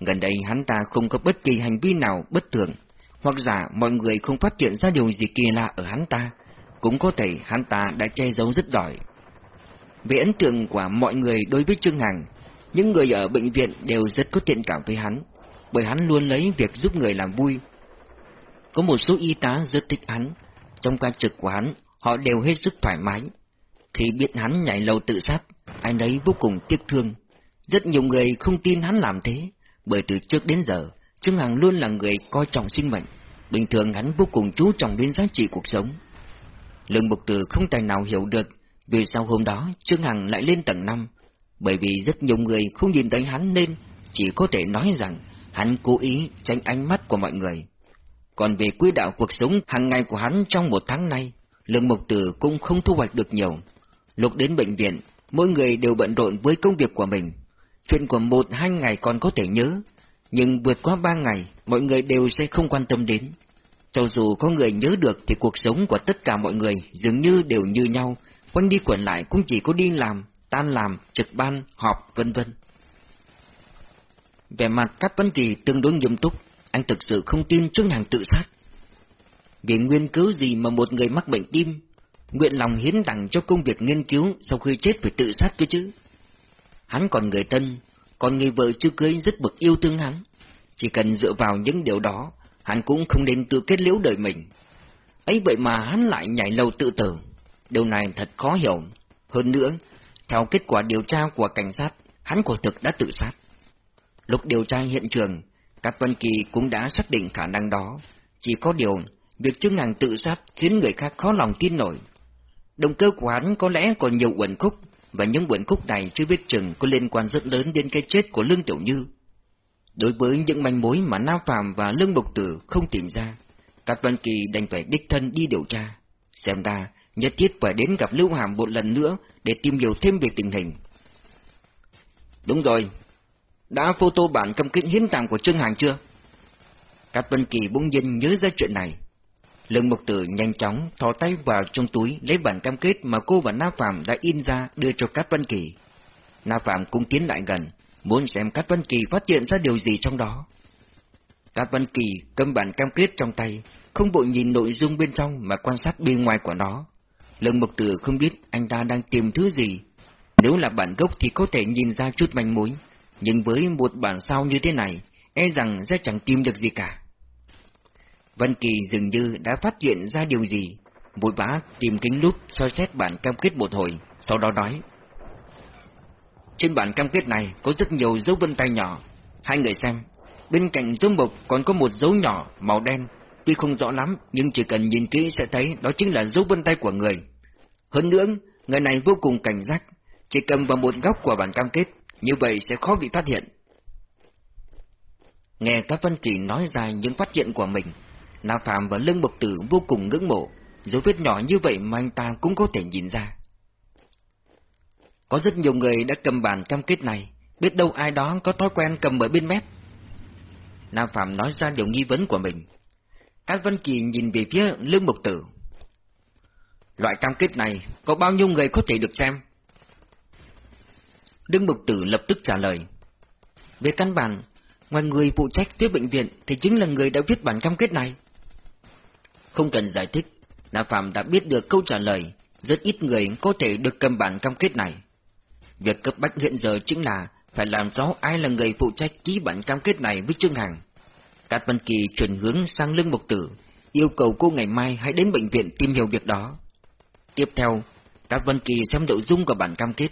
Gần đây hắn ta không có bất kỳ hành vi nào bất thường, hoặc giả mọi người không phát hiện ra điều gì kỳ lạ ở hắn ta, cũng có thể hắn ta đã che giấu rất giỏi. Về ấn tượng của mọi người đối với Trương Hằng, những người ở bệnh viện đều rất có thiện cảm với hắn, bởi hắn luôn lấy việc giúp người làm vui. Có một số y tá rất thích hắn, trong ca trực của hắn, họ đều hết sức thoải mái. Khi biết hắn nhảy lầu tự sát, anh ấy vô cùng tiếc thương. Rất nhiều người không tin hắn làm thế, bởi từ trước đến giờ, Trương Hằng luôn là người coi trọng sinh mệnh. Bình thường hắn vô cùng chú trọng đến giá trị cuộc sống. Lương Bục Từ không tài nào hiểu được vì sau hôm đó Trương Hằng lại lên tầng 5, bởi vì rất nhiều người không nhìn thấy hắn nên chỉ có thể nói rằng hắn cố ý tránh ánh mắt của mọi người. Còn về quỹ đạo cuộc sống hàng ngày của hắn trong một tháng nay, Lương Mục Tử cũng không thu hoạch được nhiều. Lúc đến bệnh viện, mỗi người đều bận rộn với công việc của mình. Chuyện của một hai ngày còn có thể nhớ, nhưng vượt qua ba ngày, mọi người đều sẽ không quan tâm đến. Cho dù có người nhớ được thì cuộc sống của tất cả mọi người dường như đều như nhau, quanh đi quẩn lại cũng chỉ có đi làm, tan làm, trực ban, họp, vân vân. Về mặt các vấn Kỳ tương đối nghiêm túc, anh thực sự không tin Trương Hằng tự sát. Vì nguyên cứu gì mà một người mắc bệnh tim, nguyện lòng hiến tặng cho công việc nghiên cứu sau khi chết phải tự sát cơ chứ? Hắn còn người thân, còn người vợ chưa cưới rất bực yêu thương hắn. Chỉ cần dựa vào những điều đó, hắn cũng không nên tự kết liễu đời mình. ấy vậy mà hắn lại nhảy lầu tự tử. Điều này thật khó hiểu. Hơn nữa, theo kết quả điều tra của cảnh sát, hắn quả thực đã tự sát. Lúc điều tra hiện trường, các Văn Kỳ cũng đã xác định khả năng đó. Chỉ có điều, việc chứng Hằng tự sát khiến người khác khó lòng tin nổi. Động cơ của hắn có lẽ còn nhiều uẩn khúc, và những uẩn khúc này chưa biết chừng có liên quan rất lớn đến cái chết của Lương Tiểu Như. Đối với những manh mối mà Na Phạm và Lương Bộc Tử không tìm ra, các Văn Kỳ đành phải đích thân đi điều tra. Xem ra, nhất thiết phải đến gặp Lưu Hàm một lần nữa để tìm hiểu thêm về tình hình. Đúng rồi, đã photo bản cam kết hiến tặng của Trương Hàng chưa? Cát Vân Kỳ bỗng nhiên nhớ ra chuyện này. Lương Mục Tử nhanh chóng thò tay vào trong túi lấy bản cam kết mà cô và Na Phạm đã in ra đưa cho Cát Vân Kỳ. Na Phạm cũng tiến lại gần, muốn xem Cát Vân Kỳ phát hiện ra điều gì trong đó. Cát Vân Kỳ cầm bản cam kết trong tay, không vội nhìn nội dung bên trong mà quan sát bên ngoài của nó. Lương Mục Tử không biết anh ta đang tìm thứ gì. Nếu là bản gốc thì có thể nhìn ra chút manh mối, nhưng với một bản sao như thế này, e rằng sẽ chẳng tìm được gì cả. Văn Kỳ dường như đã phát hiện ra điều gì, vội vã tìm kính lúp soi xét bản cam kết một hồi, sau đó nói. Trên bản cam kết này có rất nhiều dấu vân tay nhỏ, hai người xem, bên cạnh dấu mộc còn có một dấu nhỏ màu đen, tuy không rõ lắm nhưng chỉ cần nhìn kỹ sẽ thấy đó chính là dấu vân tay của người. Hơn nữa, người này vô cùng cảnh giác, chỉ cầm vào một góc của bản cam kết, như vậy sẽ khó bị phát hiện. Nghe các Văn Kỳ nói ra những phát hiện của mình, Na Phạm và Lương Bộc Tử vô cùng ngưỡng mộ, dấu vết nhỏ như vậy mà anh ta cũng có thể nhìn ra. Có rất nhiều người đã cầm bản cam kết này, biết đâu ai đó có thói quen cầm ở bên mép. Nam Phạm nói ra điều nghi vấn của mình. Các Văn Kỳ nhìn về phía Lương Mục Tử. Loại cam kết này có bao nhiêu người có thể được xem? Đương Mục Tử lập tức trả lời. Về căn bản, ngoài người phụ trách phía bệnh viện thì chính là người đã viết bản cam kết này. Không cần giải thích, Na Phạm đã biết được câu trả lời, rất ít người có thể được cầm bản cam kết này. Việc cấp bách hiện giờ chính là phải làm rõ ai là người phụ trách ký bản cam kết này với Trương Hằng. Cát Văn Kỳ chuyển hướng sang lưng Mục Tử, yêu cầu cô ngày mai hãy đến bệnh viện tìm hiểu việc đó. Tiếp theo, Cát Văn Kỳ xem nội dung của bản cam kết.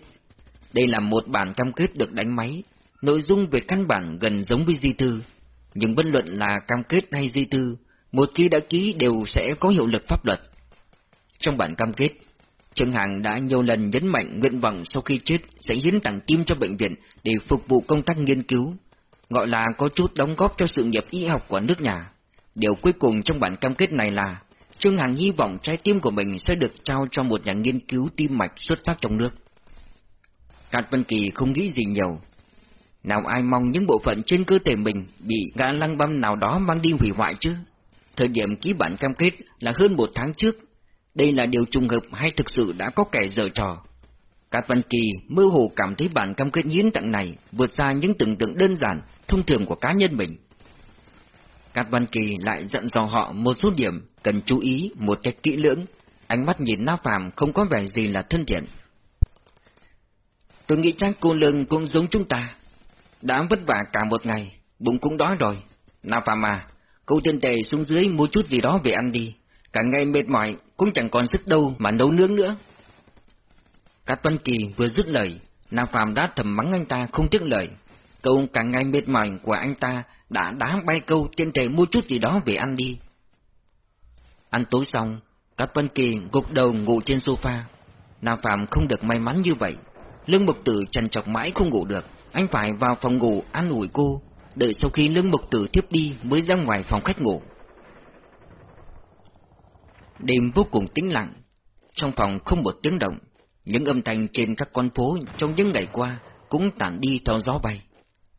Đây là một bản cam kết được đánh máy, nội dung về căn bản gần giống với di thư, nhưng bất luận là cam kết hay di thư, một khi đã ký đều sẽ có hiệu lực pháp luật. Trong bản cam kết, Trương Hằng đã nhiều lần nhấn mạnh nguyện vọng sau khi chết sẽ hiến tặng tim cho bệnh viện để phục vụ công tác nghiên cứu, gọi là có chút đóng góp cho sự nghiệp y học của nước nhà. Điều cuối cùng trong bản cam kết này là Trương Hằng hy vọng trái tim của mình sẽ được trao cho một nhà nghiên cứu tim mạch xuất sắc trong nước. Cát Vân Kỳ không nghĩ gì nhiều. Nào ai mong những bộ phận trên cơ thể mình bị gã lăng băm nào đó mang đi hủy hoại chứ? Thời điểm ký bản cam kết là hơn một tháng trước. Đây là điều trùng hợp hay thực sự đã có kẻ dở trò? Cát Văn Kỳ mơ hồ cảm thấy bản cam kết hiến tặng này vượt xa những tưởng tượng đơn giản, thông thường của cá nhân mình. Cát Văn Kỳ lại dặn dò họ một số điểm cần chú ý một cách kỹ lưỡng, ánh mắt nhìn Na Phạm không có vẻ gì là thân thiện. Tôi nghĩ chắc cô Lương cũng giống chúng ta. Đã vất vả cả một ngày, bụng cũng đói rồi. Na Phạm à, cô tiên tề xuống dưới mua chút gì đó về ăn đi. Cả ngày mệt mỏi, cũng chẳng còn sức đâu mà nấu nướng nữa. Cát Văn Kỳ vừa dứt lời, Na Phạm đã thầm mắng anh ta không tiếc lời. Câu càng ngày mệt mỏi của anh ta đã đá bay câu tiên trời mua chút gì đó về ăn đi. Ăn tối xong, các Vân Kỳ gục đầu ngủ trên sofa. Nam Phạm không được may mắn như vậy. Lương Mục Tử trần chọc mãi không ngủ được, anh phải vào phòng ngủ ăn ủi cô, đợi sau khi Lương Mục Tử tiếp đi mới ra ngoài phòng khách ngủ. Đêm vô cùng tĩnh lặng, trong phòng không một tiếng động, những âm thanh trên các con phố trong những ngày qua cũng tản đi theo gió bay.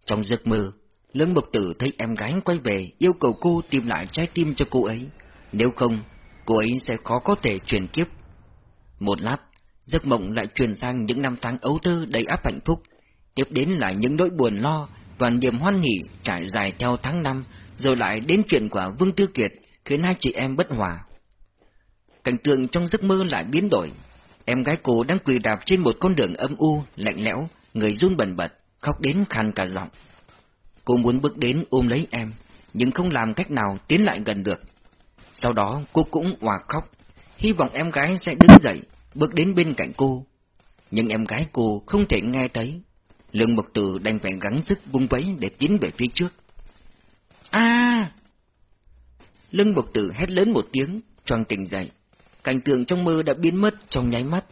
Trong giấc mơ, Lương Mộc Tử thấy em gái quay về yêu cầu cô tìm lại trái tim cho cô ấy, nếu không, cô ấy sẽ khó có thể truyền kiếp. Một lát, giấc mộng lại truyền sang những năm tháng ấu thơ đầy áp hạnh phúc, tiếp đến là những nỗi buồn lo và niềm hoan hỉ trải dài theo tháng năm, rồi lại đến chuyện của Vương Tư Kiệt khiến hai chị em bất hòa. Cảnh tượng trong giấc mơ lại biến đổi. Em gái cô đang quỳ đạp trên một con đường âm u, lạnh lẽo, người run bần bật, khóc đến khàn cả giọng. Cô muốn bước đến ôm lấy em, nhưng không làm cách nào tiến lại gần được. Sau đó cô cũng hòa khóc, hy vọng em gái sẽ đứng dậy, bước đến bên cạnh cô. Nhưng em gái cô không thể nghe thấy. Lương Mộc Tử đành phải gắng sức vung vẫy để tiến về phía trước. À! Lương Mộc Tử hét lớn một tiếng, choàng tỉnh dậy. Cảnh tượng trong mơ đã biến mất trong nháy mắt,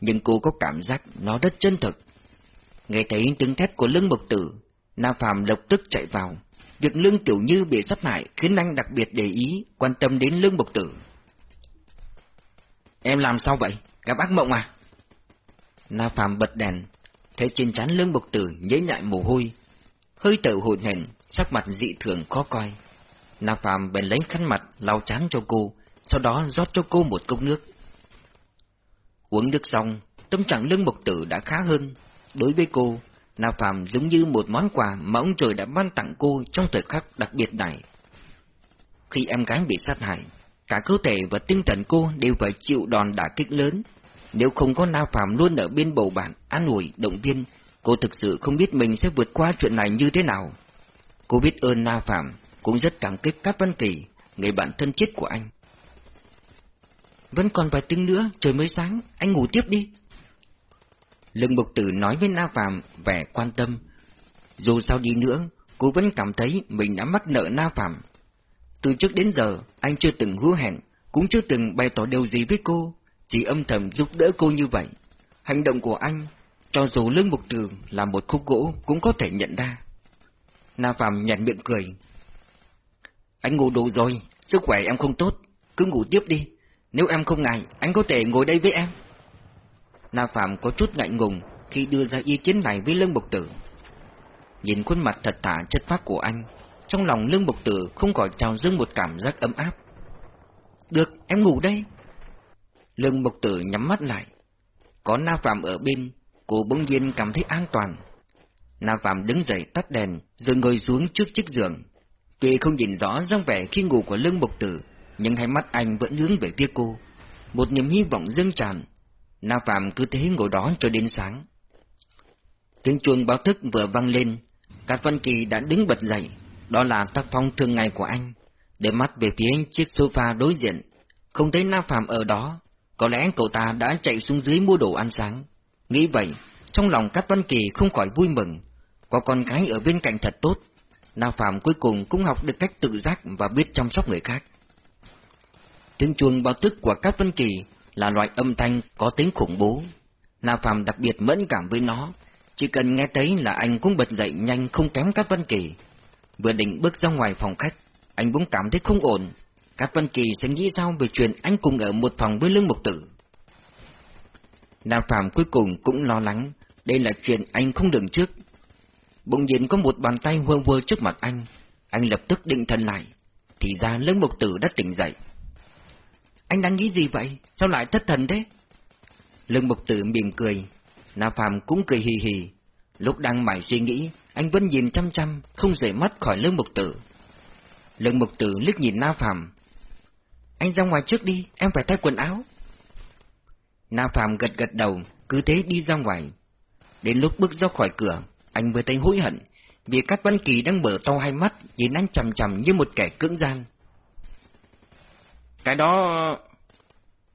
nhưng cô có cảm giác nó rất chân thực. Nghe thấy tiếng thét của Lương Mộc Tử, Na Phạm lập tức chạy vào. Việc Lương Tiểu Như bị sát hại khiến anh đặc biệt để ý, quan tâm đến Lương Mộc Tử. Em làm sao vậy? Gặp ác mộng à? Na Phạm bật đèn, thấy trên trán Lương Mộc Tử nhễ nhại mồ hôi, hơi thở hụt hển, sắc mặt dị thường khó coi. Na Phạm bèn lấy khăn mặt lau chán cho cô, sau đó rót cho cô một cốc nước. Uống nước xong, tâm trạng Lương Mộc Tử đã khá hơn. Đối với cô, Na Phạm giống như một món quà mà ông trời đã ban tặng cô trong thời khắc đặc biệt này. Khi em gái bị sát hại, cả cơ thể và tinh thần cô đều phải chịu đòn đả kích lớn. Nếu không có Na Phạm luôn ở bên bầu bạn, an ủi, động viên, cô thực sự không biết mình sẽ vượt qua chuyện này như thế nào. Cô biết ơn Na Phạm, cũng rất cảm kích các Văn Kỳ, người bạn thân thiết của anh. Vẫn còn vài tiếng nữa, trời mới sáng, anh ngủ tiếp đi. Lương Mục Tử nói với Na Phạm vẻ quan tâm. Dù sao đi nữa, cô vẫn cảm thấy mình đã mắc nợ Na Phạm. Từ trước đến giờ, anh chưa từng hứa hẹn, cũng chưa từng bày tỏ điều gì với cô, chỉ âm thầm giúp đỡ cô như vậy. Hành động của anh, cho dù Lương Mục Tử là một khúc gỗ cũng có thể nhận ra. Na Phạm nhận miệng cười. Anh ngủ đủ rồi, sức khỏe em không tốt, cứ ngủ tiếp đi. Nếu em không ngại, anh có thể ngồi đây với em. Na Phạm có chút ngại ngùng khi đưa ra ý kiến này với Lương Bộc Tử. Nhìn khuôn mặt thật thà chất phác của anh, trong lòng Lương Bộc Tử không khỏi trào dâng một cảm giác ấm áp. Được, em ngủ đây. Lương Bộc Tử nhắm mắt lại. Có Na Phạm ở bên, cô bỗng nhiên cảm thấy an toàn. Na Phạm đứng dậy tắt đèn, rồi ngồi xuống trước chiếc giường. Tuy không nhìn rõ dáng vẻ khi ngủ của Lương Bộc Tử, nhưng hai mắt anh vẫn hướng về phía cô. Một niềm hy vọng dâng tràn, Na Phạm cứ thế ngồi đó cho đến sáng. Tiếng chuông báo thức vừa vang lên, Cát Văn Kỳ đã đứng bật dậy, đó là tác phong thường ngày của anh, để mắt về phía chiếc sofa đối diện, không thấy Na Phạm ở đó, có lẽ cậu ta đã chạy xuống dưới mua đồ ăn sáng. Nghĩ vậy, trong lòng Cát Văn Kỳ không khỏi vui mừng, có con gái ở bên cạnh thật tốt, Na Phạm cuối cùng cũng học được cách tự giác và biết chăm sóc người khác. Tiếng chuông báo thức của Cát Văn Kỳ là loại âm thanh có tính khủng bố. Na Phạm đặc biệt mẫn cảm với nó, chỉ cần nghe thấy là anh cũng bật dậy nhanh không kém Cát Văn Kỳ. Vừa định bước ra ngoài phòng khách, anh bỗng cảm thấy không ổn. Cát Văn Kỳ sẽ nghĩ sao về chuyện anh cùng ở một phòng với Lương Mục Tử. Na Phạm cuối cùng cũng lo lắng, đây là chuyện anh không đường trước. Bỗng nhiên có một bàn tay vơ vơ trước mặt anh, anh lập tức định thần lại, thì ra Lương Mục Tử đã tỉnh dậy. Anh đang nghĩ gì vậy? Sao lại thất thần thế? Lương Mục Tử mỉm cười, Na Phạm cũng cười hì hì. Lúc đang mải suy nghĩ, anh vẫn nhìn chăm chăm, không rời mắt khỏi Lương Mục Tử. Lương Mục Tử liếc nhìn Na Phạm. Anh ra ngoài trước đi, em phải thay quần áo. Na Phạm gật gật đầu, cứ thế đi ra ngoài. Đến lúc bước ra khỏi cửa, anh mới thấy hối hận, vì Cát Văn Kỳ đang mở to hai mắt, nhìn anh chầm chầm như một kẻ cưỡng gian. Cái đó...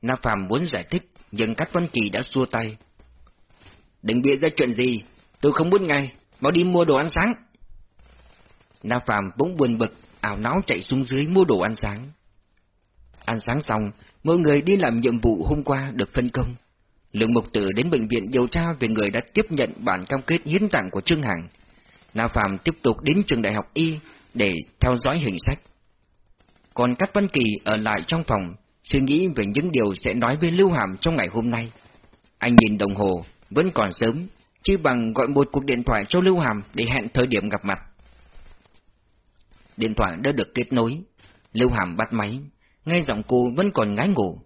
Na Phạm muốn giải thích, nhưng Cát Văn Kỳ đã xua tay. Đừng bịa ra chuyện gì, tôi không muốn ngay, mau đi mua đồ ăn sáng. Na Phạm bỗng buồn bực, ảo não chạy xuống dưới mua đồ ăn sáng. Ăn sáng xong, mỗi người đi làm nhiệm vụ hôm qua được phân công. Lượng Mục Tử đến bệnh viện điều tra về người đã tiếp nhận bản cam kết hiến tặng của Trương Hằng. Na Phạm tiếp tục đến trường đại học Y để theo dõi hình sách. Còn Cát Văn Kỳ ở lại trong phòng, suy nghĩ về những điều sẽ nói với Lưu Hàm trong ngày hôm nay. Anh nhìn đồng hồ, vẫn còn sớm, chỉ bằng gọi một cuộc điện thoại cho Lưu Hàm để hẹn thời điểm gặp mặt. Điện thoại đã được kết nối, Lưu Hàm bắt máy, nghe giọng cô vẫn còn ngái ngủ.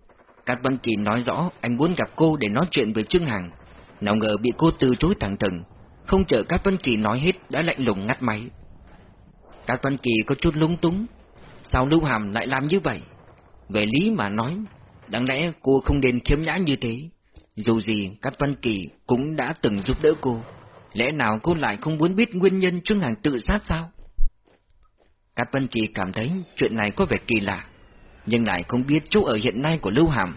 Cát Văn Kỳ nói rõ anh muốn gặp cô để nói chuyện về Trương Hằng, nào ngờ bị cô từ chối thẳng thừng. Không chờ Cát văn Kỳ nói hết đã lạnh lùng ngắt máy. Cát văn Kỳ có chút lung túng. Sao Lưu Hàm lại làm như vậy? Về lý mà nói, đáng lẽ cô không nên khiếm nhã như thế. Dù gì, Cát Văn Kỳ cũng đã từng giúp đỡ cô. Lẽ nào cô lại không muốn biết nguyên nhân Trương Hằng tự sát sao? Cát Văn Kỳ cảm thấy chuyện này có vẻ kỳ lạ, nhưng lại không biết chỗ ở hiện nay của Lưu Hàm.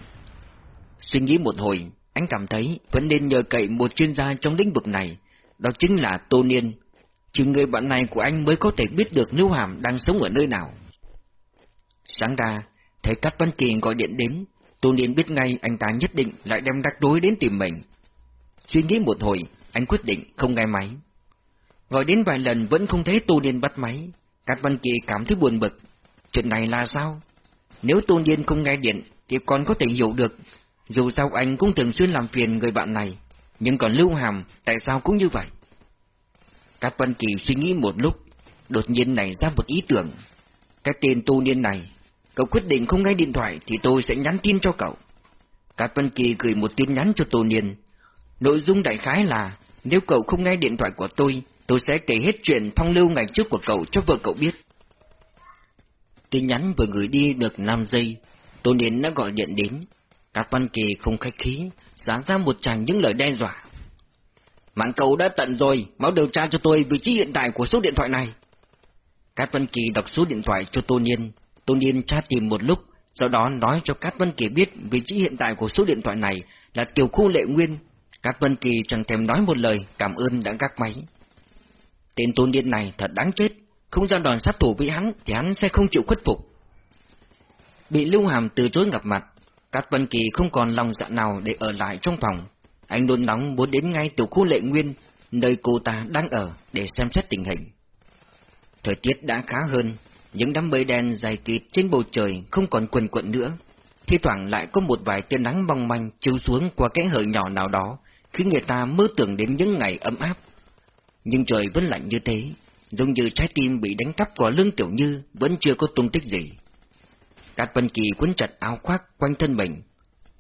Suy nghĩ một hồi, anh cảm thấy vẫn nên nhờ cậy một chuyên gia trong lĩnh vực này, đó chính là Tô Niên. Chỉ người bạn này của anh mới có thể biết được Lưu Hàm đang sống ở nơi nào. Sáng ra, thấy Cát Văn Kỳ gọi điện đến, Tô Niên biết ngay anh ta nhất định lại đem rắc rối đến tìm mình. Suy nghĩ một hồi, anh quyết định không nghe máy. Gọi đến vài lần vẫn không thấy Tô Niên bắt máy, Cát Văn Kỳ cảm thấy buồn bực. Chuyện này là sao? Nếu Tô Niên không nghe điện thì còn có thể hiểu được dù sao anh cũng thường xuyên làm phiền người bạn này, nhưng còn Lưu Hàm tại sao cũng như vậy? Cát Văn Kỳ suy nghĩ một lúc, đột nhiên nảy ra một ý tưởng. Cái tên tu niên này, cậu quyết định không nghe điện thoại thì tôi sẽ nhắn tin cho cậu. Cát Văn Kỳ gửi một tin nhắn cho Tô niên. Nội dung đại khái là, nếu cậu không nghe điện thoại của tôi, tôi sẽ kể hết chuyện phong lưu ngày trước của cậu cho vợ cậu biết. Tin nhắn vừa gửi đi được 5 giây, Tô Niên đã gọi điện đến, Cát Văn Kỳ không khách khí, giá ra một tràng những lời đe dọa. Mạng cậu đã tận rồi, báo điều tra cho tôi vị trí hiện tại của số điện thoại này. Cát Văn Kỳ đọc số điện thoại cho Tô Niên. Tôn Niên tra tìm một lúc, sau đó nói cho Cát Văn Kỳ biết vị trí hiện tại của số điện thoại này là tiểu khu lệ nguyên. Cát Văn Kỳ chẳng thèm nói một lời cảm ơn đã gác máy. Tên tôn Niên này thật đáng chết, không ra đòn sát thủ với hắn thì hắn sẽ không chịu khuất phục. Bị Lưu Hàm từ chối gặp mặt, Cát Vân Kỳ không còn lòng dạ nào để ở lại trong phòng. Anh đôn nóng muốn đến ngay tiểu khu lệ nguyên, nơi cô ta đang ở, để xem xét tình hình. Thời tiết đã khá hơn, những đám mây đen dày kịt trên bầu trời không còn quần quận nữa. Thi thoảng lại có một vài tia nắng mong manh chiếu xuống qua cái hở nhỏ nào đó, khiến người ta mơ tưởng đến những ngày ấm áp. Nhưng trời vẫn lạnh như thế, giống như trái tim bị đánh cắp của lương tiểu như vẫn chưa có tung tích gì. Cát Vân Kỳ quấn chặt áo khoác quanh thân mình,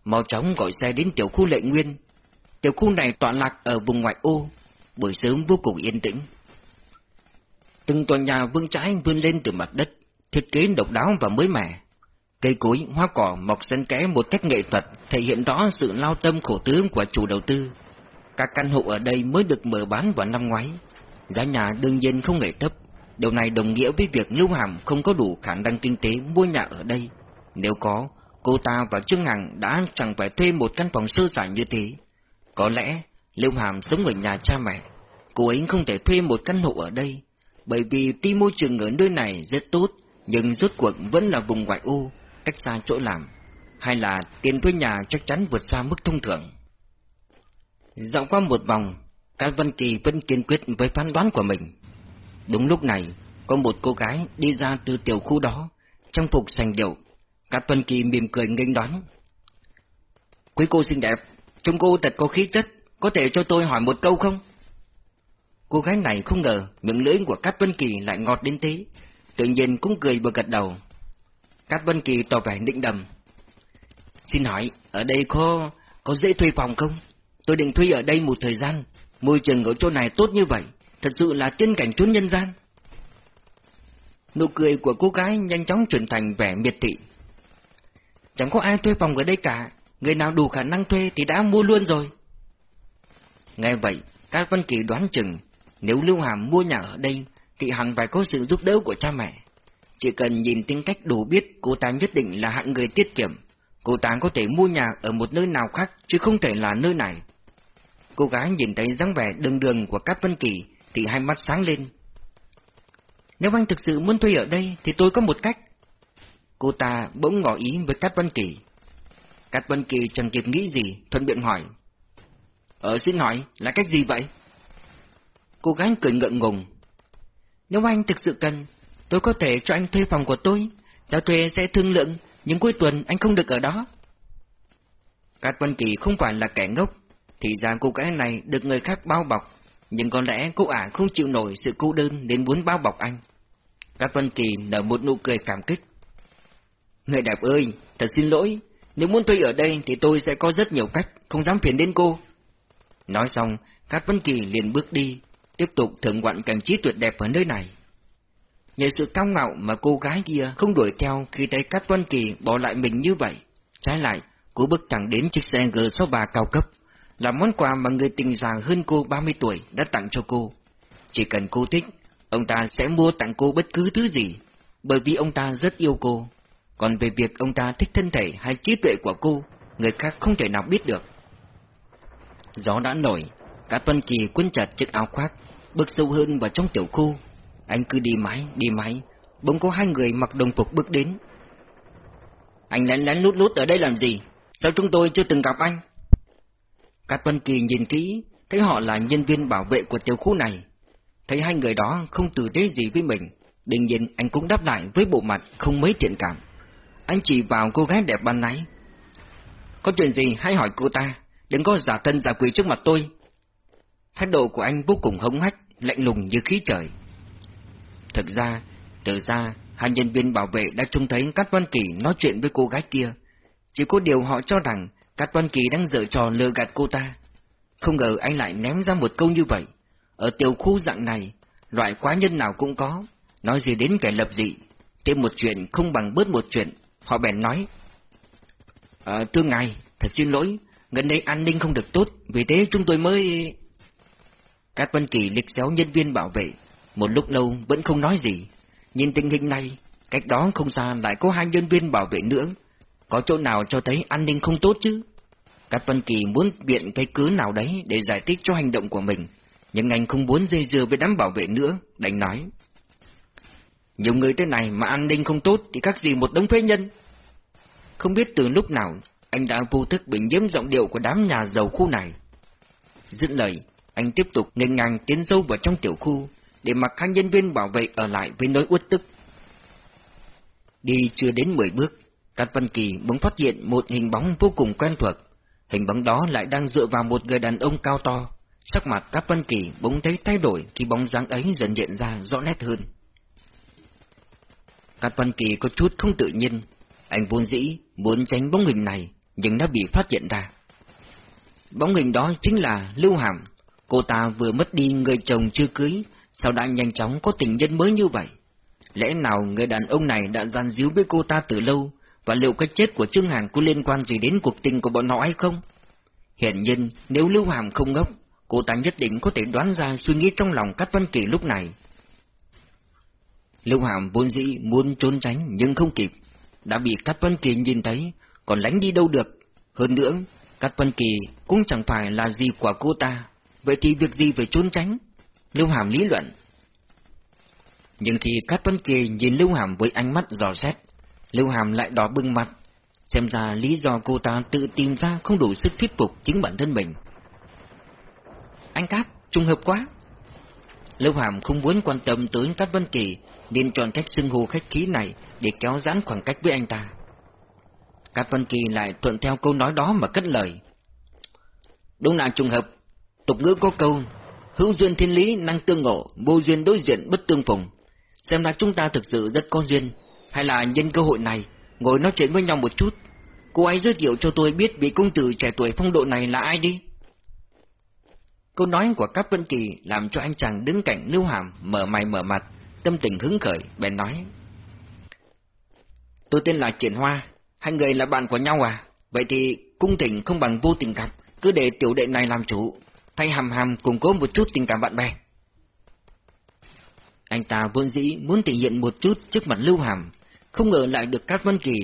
mau chóng gọi xe đến tiểu khu lệ nguyên. Tiểu khu này tọa lạc ở vùng ngoại ô, buổi sớm vô cùng yên tĩnh. Từng tòa nhà vươn trái vươn lên từ mặt đất, thiết kế độc đáo và mới mẻ. Cây cối, hoa cỏ mọc xen kẽ một cách nghệ thuật, thể hiện rõ sự lao tâm khổ tướng của chủ đầu tư. Các căn hộ ở đây mới được mở bán vào năm ngoái. Giá nhà đương nhiên không hề thấp, Điều này đồng nghĩa với việc Lưu Hàm không có đủ khả năng kinh tế mua nhà ở đây. Nếu có, cô ta và Trương Hằng đã chẳng phải thuê một căn phòng sơ sài như thế. Có lẽ, Lưu Hàm sống ở nhà cha mẹ, cô ấy không thể thuê một căn hộ ở đây, bởi vì tuy môi trường ở nơi này rất tốt, nhưng rốt cuộc vẫn là vùng ngoại ô, cách xa chỗ làm, hay là tiền thuê nhà chắc chắn vượt xa mức thông thường. Dạo qua một vòng, Cát Văn Kỳ vẫn kiên quyết với phán đoán của mình. Đúng lúc này, có một cô gái đi ra từ tiểu khu đó, trang phục sành điệu. Cát văn Kỳ mỉm cười nghênh đón. Quý cô xinh đẹp, trông cô thật có khí chất, có thể cho tôi hỏi một câu không? Cô gái này không ngờ miệng lưỡi của Cát Vân Kỳ lại ngọt đến thế, tự nhiên cũng cười và gật đầu. Cát Vân Kỳ tỏ vẻ định đầm. Xin hỏi, ở đây có có dễ thuê phòng không? Tôi định thuê ở đây một thời gian, môi trường ở chỗ này tốt như vậy, thật sự là tiên cảnh chốn nhân gian. Nụ cười của cô gái nhanh chóng chuyển thành vẻ miệt thị. Chẳng có ai thuê phòng ở đây cả, người nào đủ khả năng thuê thì đã mua luôn rồi. Nghe vậy, các Văn Kỳ đoán chừng, nếu Lưu Hàm mua nhà ở đây, thì hẳn phải có sự giúp đỡ của cha mẹ. Chỉ cần nhìn tính cách đủ biết cô ta nhất định là hạng người tiết kiệm. Cô ta có thể mua nhà ở một nơi nào khác, chứ không thể là nơi này. Cô gái nhìn thấy dáng vẻ đường đường của Cát Vân Kỳ thì hai mắt sáng lên. Nếu anh thực sự muốn thuê ở đây thì tôi có một cách. Cô ta bỗng ngỏ ý với Cát Vân Kỳ. Cát Vân Kỳ chẳng kịp nghĩ gì, thuận miệng hỏi. Ờ xin hỏi, là cách gì vậy? Cô gái cười ngượng ngùng. Nếu anh thực sự cần, tôi có thể cho anh thuê phòng của tôi. Giáo thuê sẽ thương lượng, nhưng cuối tuần anh không được ở đó. Cát Vân Kỳ không phải là kẻ ngốc, thì ra cô gái này được người khác bao bọc, nhưng có lẽ cô ả không chịu nổi sự cô đơn đến muốn bao bọc anh. Cát Vân Kỳ nở một nụ cười cảm kích. Người đẹp ơi, thật xin lỗi, nếu muốn tôi ở đây thì tôi sẽ có rất nhiều cách, không dám phiền đến cô. Nói xong, Cát Vân Kỳ liền bước đi, tiếp tục thưởng ngoạn cảnh trí tuyệt đẹp ở nơi này. Nhờ sự cao ngạo mà cô gái kia không đuổi theo khi thấy Cát Vân Kỳ bỏ lại mình như vậy. Trái lại, cô bước thẳng đến chiếc xe G63 cao cấp, là món quà mà người tình già hơn cô 30 tuổi đã tặng cho cô. Chỉ cần cô thích, ông ta sẽ mua tặng cô bất cứ thứ gì, bởi vì ông ta rất yêu cô. Còn về việc ông ta thích thân thể hay trí tuệ của cô, người khác không thể nào biết được. Gió đã nổi, Cát Vân Kỳ quấn chặt chiếc áo khoác, bước sâu hơn vào trong tiểu khu. Anh cứ đi mãi, đi mãi, bỗng có hai người mặc đồng phục bước đến. Anh lén lén lút lút ở đây làm gì? Sao chúng tôi chưa từng gặp anh? Cát Vân Kỳ nhìn kỹ, thấy họ là nhân viên bảo vệ của tiểu khu này. Thấy hai người đó không tử tế gì với mình, đương nhiên anh cũng đáp lại với bộ mặt không mấy thiện cảm. Anh chỉ vào cô gái đẹp ban nãy. Có chuyện gì hãy hỏi cô ta, đừng có giả thân giả quỷ trước mặt tôi. Thái độ của anh vô cùng hống hách, lạnh lùng như khí trời. Thực ra, từ ra, hai nhân viên bảo vệ đã trông thấy Cát Văn Kỳ nói chuyện với cô gái kia. Chỉ có điều họ cho rằng Cát Văn Kỳ đang dở trò lừa gạt cô ta. Không ngờ anh lại ném ra một câu như vậy. Ở tiểu khu dạng này, loại quá nhân nào cũng có, nói gì đến kẻ lập dị. Thêm một chuyện không bằng bớt một chuyện, họ bèn nói. À, thưa ngài, thật xin lỗi, gần đây an ninh không được tốt, vì thế chúng tôi mới... Cát Vân Kỳ liệt xéo nhân viên bảo vệ, một lúc lâu vẫn không nói gì. Nhìn tình hình này, cách đó không xa lại có hai nhân viên bảo vệ nữa. Có chỗ nào cho thấy an ninh không tốt chứ? Cát Vân Kỳ muốn biện cái cứ nào đấy để giải thích cho hành động của mình, nhưng anh không muốn dây dưa với đám bảo vệ nữa, đành nói. Nhiều người thế này mà an ninh không tốt thì các gì một đống phế nhân. Không biết từ lúc nào, anh đã vô thức bị nhiễm giọng điệu của đám nhà giàu khu này. Dứt lời, anh tiếp tục nghênh ngang tiến sâu vào trong tiểu khu, để mặc hai nhân viên bảo vệ ở lại với nỗi uất tức. Đi chưa đến 10 bước, Cát Văn Kỳ bỗng phát hiện một hình bóng vô cùng quen thuộc. Hình bóng đó lại đang dựa vào một người đàn ông cao to. Sắc mặt Cát Văn Kỳ bỗng thấy thay đổi khi bóng dáng ấy dần hiện ra rõ nét hơn. Cát Văn Kỳ có chút không tự nhiên. Anh vốn dĩ muốn tránh bóng hình này, nhưng đã bị phát hiện ra. Bóng hình đó chính là Lưu Hàm. Cô ta vừa mất đi người chồng chưa cưới, sao đã nhanh chóng có tình nhân mới như vậy? Lẽ nào người đàn ông này đã gian díu với cô ta từ lâu, và liệu cái chết của Trương Hàn có liên quan gì đến cuộc tình của bọn họ hay không? Hiện nhiên, nếu Lưu Hàm không ngốc, cô ta nhất định có thể đoán ra suy nghĩ trong lòng Cát Văn Kỳ lúc này. Lưu Hàm vốn dĩ muốn trốn tránh nhưng không kịp, đã bị Cát Văn Kỳ nhìn thấy, còn lánh đi đâu được. Hơn nữa, Cát Văn Kỳ cũng chẳng phải là gì của cô ta, vậy thì việc gì phải trốn tránh? Lưu Hàm lý luận. Nhưng khi Cát Văn Kỳ nhìn Lưu Hàm với ánh mắt dò xét, Lưu Hàm lại đỏ bừng mặt, xem ra lý do cô ta tự tìm ra không đủ sức thuyết phục chính bản thân mình. Anh Cát, trùng hợp quá. Lưu Hàm không muốn quan tâm tới Cát Văn Kỳ, nên chọn cách xưng hô khách khí này để kéo giãn khoảng cách với anh ta. Cát Văn Kỳ lại thuận theo câu nói đó mà cất lời. Đúng là trùng hợp, tục ngữ có câu, hữu duyên thiên lý năng tương ngộ, vô duyên đối diện bất tương phùng. Xem ra chúng ta thực sự rất có duyên, hay là nhân cơ hội này, ngồi nói chuyện với nhau một chút. Cô ấy giới thiệu cho tôi biết vị công tử trẻ tuổi phong độ này là ai đi. Câu nói của các Vân Kỳ làm cho anh chàng đứng cạnh Lưu Hàm mở mày mở mặt, tâm tình hứng khởi, bèn nói. Tôi tên là Triển Hoa, hai người là bạn của nhau à? Vậy thì cung tình không bằng vô tình gặp, cứ để tiểu đệ này làm chủ, thay hàm hàm củng cố một chút tình cảm bạn bè. Anh ta vốn dĩ muốn thể hiện một chút trước mặt Lưu Hàm, không ngờ lại được Cát Vân Kỳ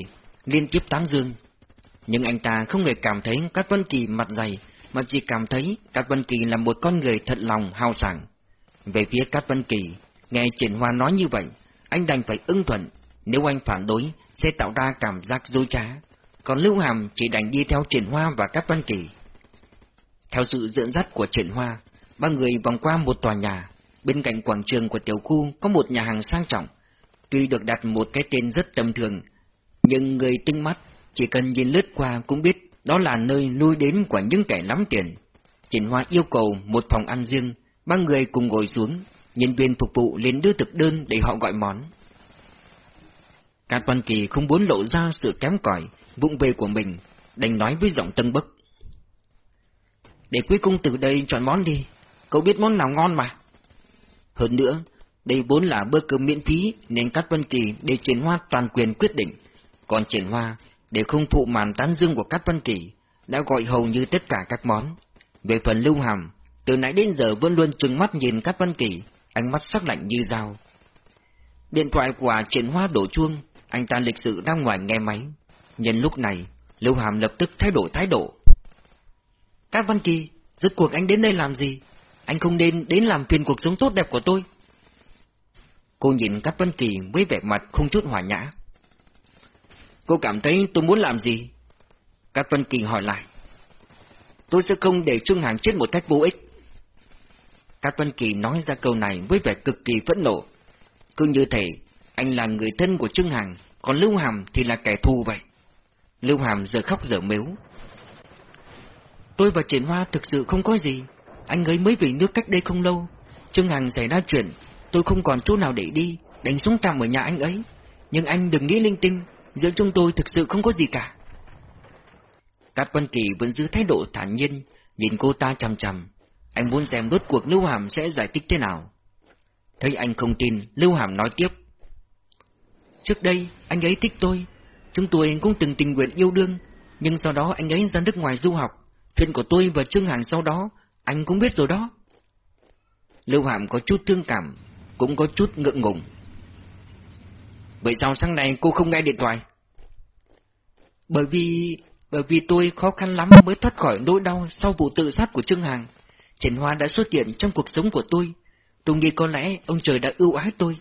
liên tiếp tán dương. Nhưng anh ta không hề cảm thấy Cát Vân Kỳ mặt dày, mà chỉ cảm thấy Cát Vân Kỳ là một con người thật lòng hào sảng. Về phía Cát Vân Kỳ, nghe Triển Hoa nói như vậy, anh đành phải ưng thuận, nếu anh phản đối sẽ tạo ra cảm giác dối trá. Còn Lưu Hàm chỉ đành đi theo Triển Hoa và Cát Văn Kỳ. Theo sự dẫn dắt của Triển Hoa, ba người vòng qua một tòa nhà, bên cạnh quảng trường của tiểu khu có một nhà hàng sang trọng. Tuy được đặt một cái tên rất tầm thường, nhưng người tinh mắt chỉ cần nhìn lướt qua cũng biết đó là nơi nuôi đến của những kẻ lắm tiền. Triển Hoa yêu cầu một phòng ăn riêng, ba người cùng ngồi xuống, nhân viên phục vụ lên đưa thực đơn để họ gọi món. Cát Văn Kỳ không muốn lộ ra sự kém cỏi, vụng về của mình, đành nói với giọng tân bức để quý công tử đây chọn món đi, cậu biết món nào ngon mà. Hơn nữa, đây vốn là bữa cơm miễn phí nên các Vân Kỳ để triển hoa toàn quyền quyết định. Còn triển hoa, để không phụ màn tán dương của các Vân Kỳ, đã gọi hầu như tất cả các món. Về phần lưu hàm, từ nãy đến giờ vẫn luôn trừng mắt nhìn các Vân Kỳ, ánh mắt sắc lạnh như dao. Điện thoại của triển hoa đổ chuông, anh ta lịch sự ra ngoài nghe máy. Nhân lúc này, Lưu Hàm lập tức thay đổi thái độ. Cát Văn Kỳ, rốt cuộc anh đến đây làm gì? Anh không nên đến làm phiền cuộc sống tốt đẹp của tôi. Cô nhìn Cát Văn Kỳ với vẻ mặt không chút hòa nhã. Cô cảm thấy tôi muốn làm gì? Cát Văn Kỳ hỏi lại. Tôi sẽ không để Trương Hằng chết một cách vô ích. Cát Văn Kỳ nói ra câu này với vẻ cực kỳ phẫn nộ. Cứ như thể anh là người thân của Trương Hằng, còn Lưu Hàm thì là kẻ thù vậy. Lưu Hàm giờ khóc giờ mếu. Tôi và Triển Hoa thực sự không có gì. Anh ấy mới về nước cách đây không lâu. Trương Hằng xảy ra chuyện, tôi không còn chỗ nào để đi, đánh xuống trạm ở nhà anh ấy. Nhưng anh đừng nghĩ linh tinh, giữa chúng tôi thực sự không có gì cả. Cát Văn Kỳ vẫn giữ thái độ thản nhiên, nhìn cô ta chằm chằm. Anh muốn xem rốt cuộc Lưu Hàm sẽ giải thích thế nào. Thấy anh không tin, Lưu Hàm nói tiếp. Trước đây, anh ấy thích tôi. Chúng tôi cũng từng tình nguyện yêu đương, nhưng sau đó anh ấy ra nước ngoài du học. Chuyện của tôi và Trương Hằng sau đó, anh cũng biết rồi đó. Lưu Hàm có chút thương cảm, cũng có chút ngượng ngùng. Vậy sao sáng nay cô không nghe điện thoại? Bởi vì... bởi vì tôi khó khăn lắm mới thoát khỏi nỗi đau sau vụ tự sát của Trương Hằng. Triển Hoa đã xuất hiện trong cuộc sống của tôi. Tôi nghĩ có lẽ ông trời đã ưu ái tôi.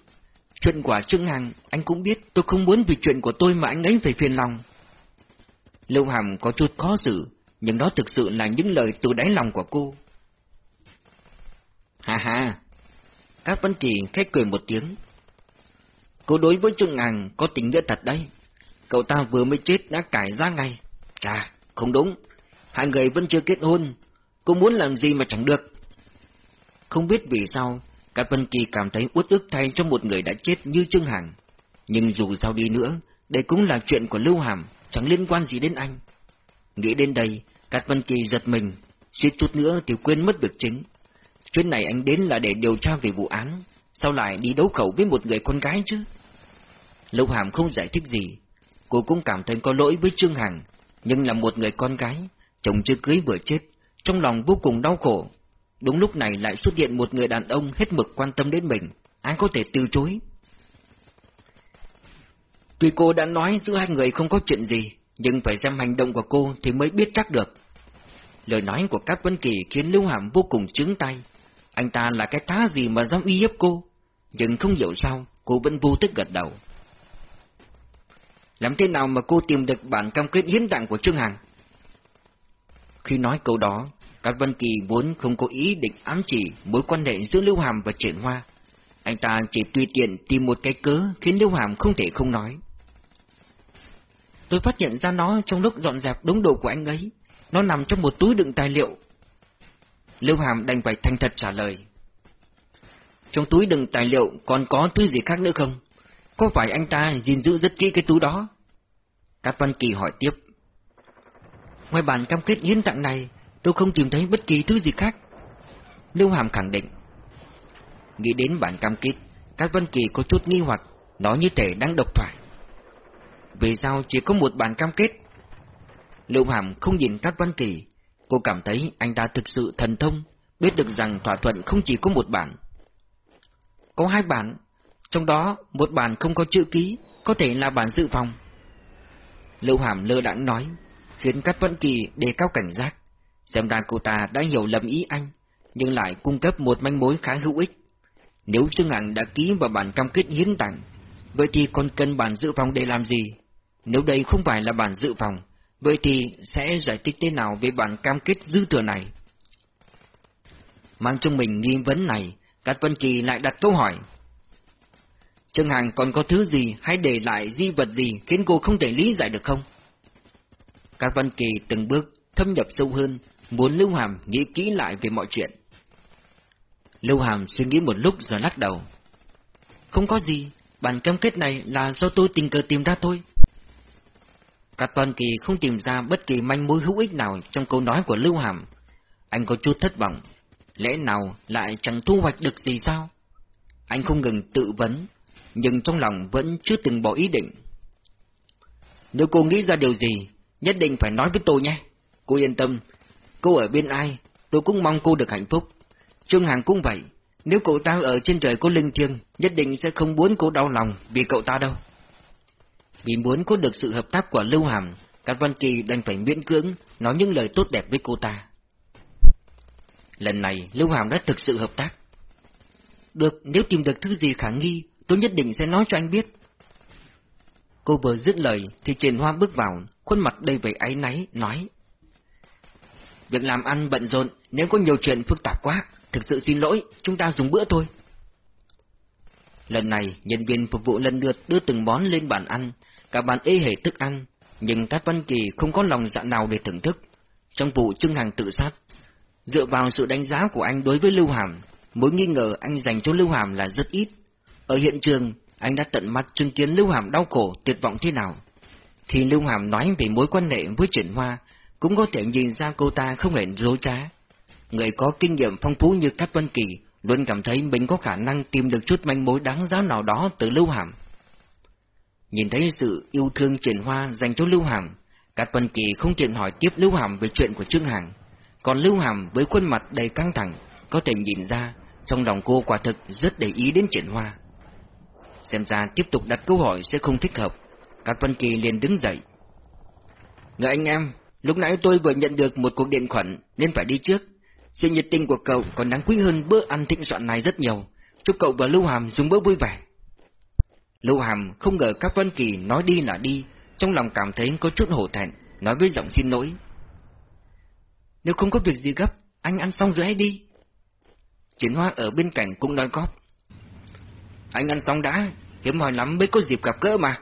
Chuyện của Trương Hằng, anh cũng biết tôi không muốn vì chuyện của tôi mà anh ấy phải phiền lòng. Lưu Hàm có chút khó xử, nhưng đó thực sự là những lời từ đáy lòng của cô. Hà hà! Các Vân Kỳ khẽ cười một tiếng. Cô đối với Trương Hằng có tình nghĩa thật đấy. Cậu ta vừa mới chết đã cải ra ngay. Chà, không đúng. Hai người vẫn chưa kết hôn. Cô muốn làm gì mà chẳng được. Không biết vì sao, các Vân Kỳ cảm thấy uất ức thay cho một người đã chết như Trương Hằng. Nhưng dù sao đi nữa, đây cũng là chuyện của Lưu Hàm, chẳng liên quan gì đến anh. Nghĩ đến đây, Cát Vân Kỳ giật mình, suýt chút nữa thì quên mất việc chính. Chuyến này anh đến là để điều tra về vụ án, sao lại đi đấu khẩu với một người con gái chứ? Lâu Hàm không giải thích gì, cô cũng cảm thấy có lỗi với Trương Hằng, nhưng là một người con gái, chồng chưa cưới vừa chết, trong lòng vô cùng đau khổ, Đúng lúc này lại xuất hiện một người đàn ông hết mực quan tâm đến mình, ai có thể từ chối. Tuy cô đã nói giữa hai người không có chuyện gì, nhưng phải xem hành động của cô thì mới biết chắc được. Lời nói của Cát Vân Kỳ khiến Lưu Hàm vô cùng trướng tay. Anh ta là cái thá gì mà dám uy hiếp cô? Nhưng không hiểu sao, cô vẫn vô thức gật đầu. Làm thế nào mà cô tìm được bản cam kết hiến tặng của Trương Hằng? Khi nói câu đó, Cát Vân Kỳ vốn không có ý định ám chỉ mối quan hệ giữa Lưu Hàm và Triển Hoa. Anh ta chỉ tùy tiện tìm một cái cớ khiến Lưu Hàm không thể không nói. Tôi phát hiện ra nó trong lúc dọn dẹp đống đồ của anh ấy. Nó nằm trong một túi đựng tài liệu. Lưu Hàm đành phải thành thật trả lời. Trong túi đựng tài liệu còn có thứ gì khác nữa không? Có phải anh ta gìn giữ rất kỹ cái túi đó? Cát Văn Kỳ hỏi tiếp. Ngoài bản cam kết hiến tặng này, Tôi không tìm thấy bất kỳ thứ gì khác. Lưu Hàm khẳng định. Nghĩ đến bản cam kết, Cát Văn Kỳ có chút nghi hoặc, nó như thể đang độc thoại. Vì sao chỉ có một bản cam kết? Lưu Hàm không nhìn các văn Kỳ, cô cảm thấy anh ta thực sự thần thông, biết được rằng thỏa thuận không chỉ có một bản. Có hai bản, trong đó một bản không có chữ ký, có thể là bản dự phòng. Lưu Hàm lơ đãng nói, khiến các văn Kỳ đề cao cảnh giác. Xem ra cô ta đã hiểu lầm ý anh, nhưng lại cung cấp một manh mối khá hữu ích. Nếu Trương Hằng đã ký vào bản cam kết hiến tặng, vậy thì còn cần bản dự phòng để làm gì? Nếu đây không phải là bản dự phòng, vậy thì sẽ giải thích thế nào về bản cam kết dư thừa này? Mang trong mình nghi vấn này, Cát Vân Kỳ lại đặt câu hỏi. Trương Hằng còn có thứ gì hay để lại di vật gì khiến cô không thể lý giải được không? Cát Vân Kỳ từng bước thâm nhập sâu hơn, muốn Lưu Hàm nghĩ kỹ lại về mọi chuyện. Lưu Hàm suy nghĩ một lúc rồi lắc đầu. Không có gì, bản cam kết này là do tôi tình cờ tìm ra thôi. Cát Toàn Kỳ không tìm ra bất kỳ manh mối hữu ích nào trong câu nói của Lưu Hàm. anh có chút thất vọng. Lẽ nào lại chẳng thu hoạch được gì sao? Anh không ngừng tự vấn, nhưng trong lòng vẫn chưa từng bỏ ý định. Nếu cô nghĩ ra điều gì, nhất định phải nói với tôi nhé. Cô yên tâm, cô ở bên ai, tôi cũng mong cô được hạnh phúc. Trương Hằng cũng vậy, nếu cậu ta ở trên trời có linh thiêng, nhất định sẽ không muốn cô đau lòng vì cậu ta đâu. Vì muốn có được sự hợp tác của Lưu Hàm, Cát Văn Kỳ đành phải miễn cưỡng nói những lời tốt đẹp với cô ta. Lần này Lưu Hàm đã thực sự hợp tác. Được, nếu tìm được thứ gì khả nghi, tôi nhất định sẽ nói cho anh biết. Cô vừa dứt lời thì Trần Hoa bước vào, khuôn mặt đầy vẻ áy náy, nói. Việc làm ăn bận rộn, nếu có nhiều chuyện phức tạp quá, thực sự xin lỗi, chúng ta dùng bữa thôi. Lần này, nhân viên phục vụ lần lượt đưa từng món lên bàn ăn, cả bàn ê hệ thức ăn, nhưng Cát Văn Kỳ không có lòng dạ nào để thưởng thức. Trong vụ Trưng Hàng tự sát, dựa vào sự đánh giá của anh đối với Lưu Hàm, mối nghi ngờ anh dành cho Lưu Hàm là rất ít. Ở hiện trường, anh đã tận mắt chứng kiến Lưu Hàm đau khổ, tuyệt vọng thế nào. Thì Lưu Hàm nói về mối quan hệ với Triển Hoa, cũng có thể nhìn ra cô ta không hề dối trá. Người có kinh nghiệm phong phú như Cát Văn Kỳ luôn cảm thấy mình có khả năng tìm được chút manh mối đáng giá nào đó từ Lưu Hàm. Nhìn thấy sự yêu thương triển hoa dành cho Lưu Hàm, Cát Vân Kỳ không tiện hỏi tiếp Lưu Hàm về chuyện của Trương Hằng. Còn Lưu Hàm với khuôn mặt đầy căng thẳng, có thể nhìn ra, trong lòng cô quả thực rất để ý đến triển hoa. Xem ra tiếp tục đặt câu hỏi sẽ không thích hợp, Cát Vân Kỳ liền đứng dậy. Người anh em, lúc nãy tôi vừa nhận được một cuộc điện khẩn nên phải đi trước. Sự nhiệt tình của cậu còn đáng quý hơn bữa ăn thịnh soạn này rất nhiều. Chúc cậu và Lưu Hàm dùng bữa vui vẻ. Lưu Hàm không ngờ các Vân Kỳ nói đi là đi, trong lòng cảm thấy có chút hổ thẹn, nói với giọng xin lỗi. Nếu không có việc gì gấp, anh ăn xong rồi hãy đi. Chiến Hoa ở bên cạnh cũng nói góp. Anh ăn xong đã, hiếm hỏi lắm mới có dịp gặp gỡ mà.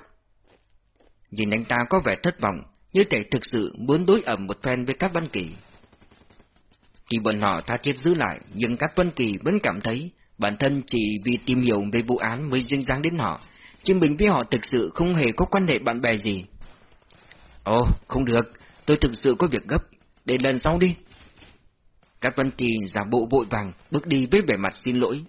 Nhìn anh ta có vẻ thất vọng, như thể thực sự muốn đối ẩm một phen với các Vân Kỳ. Khi bọn họ tha thiết giữ lại, nhưng các Vân Kỳ vẫn cảm thấy bản thân chỉ vì tìm hiểu về vụ án mới dính dáng đến họ, chứ mình với họ thực sự không hề có quan hệ bạn bè gì. Ồ, không được, tôi thực sự có việc gấp, để lần sau đi. Cát Văn Kỳ giả bộ vội vàng, bước đi với vẻ mặt xin lỗi.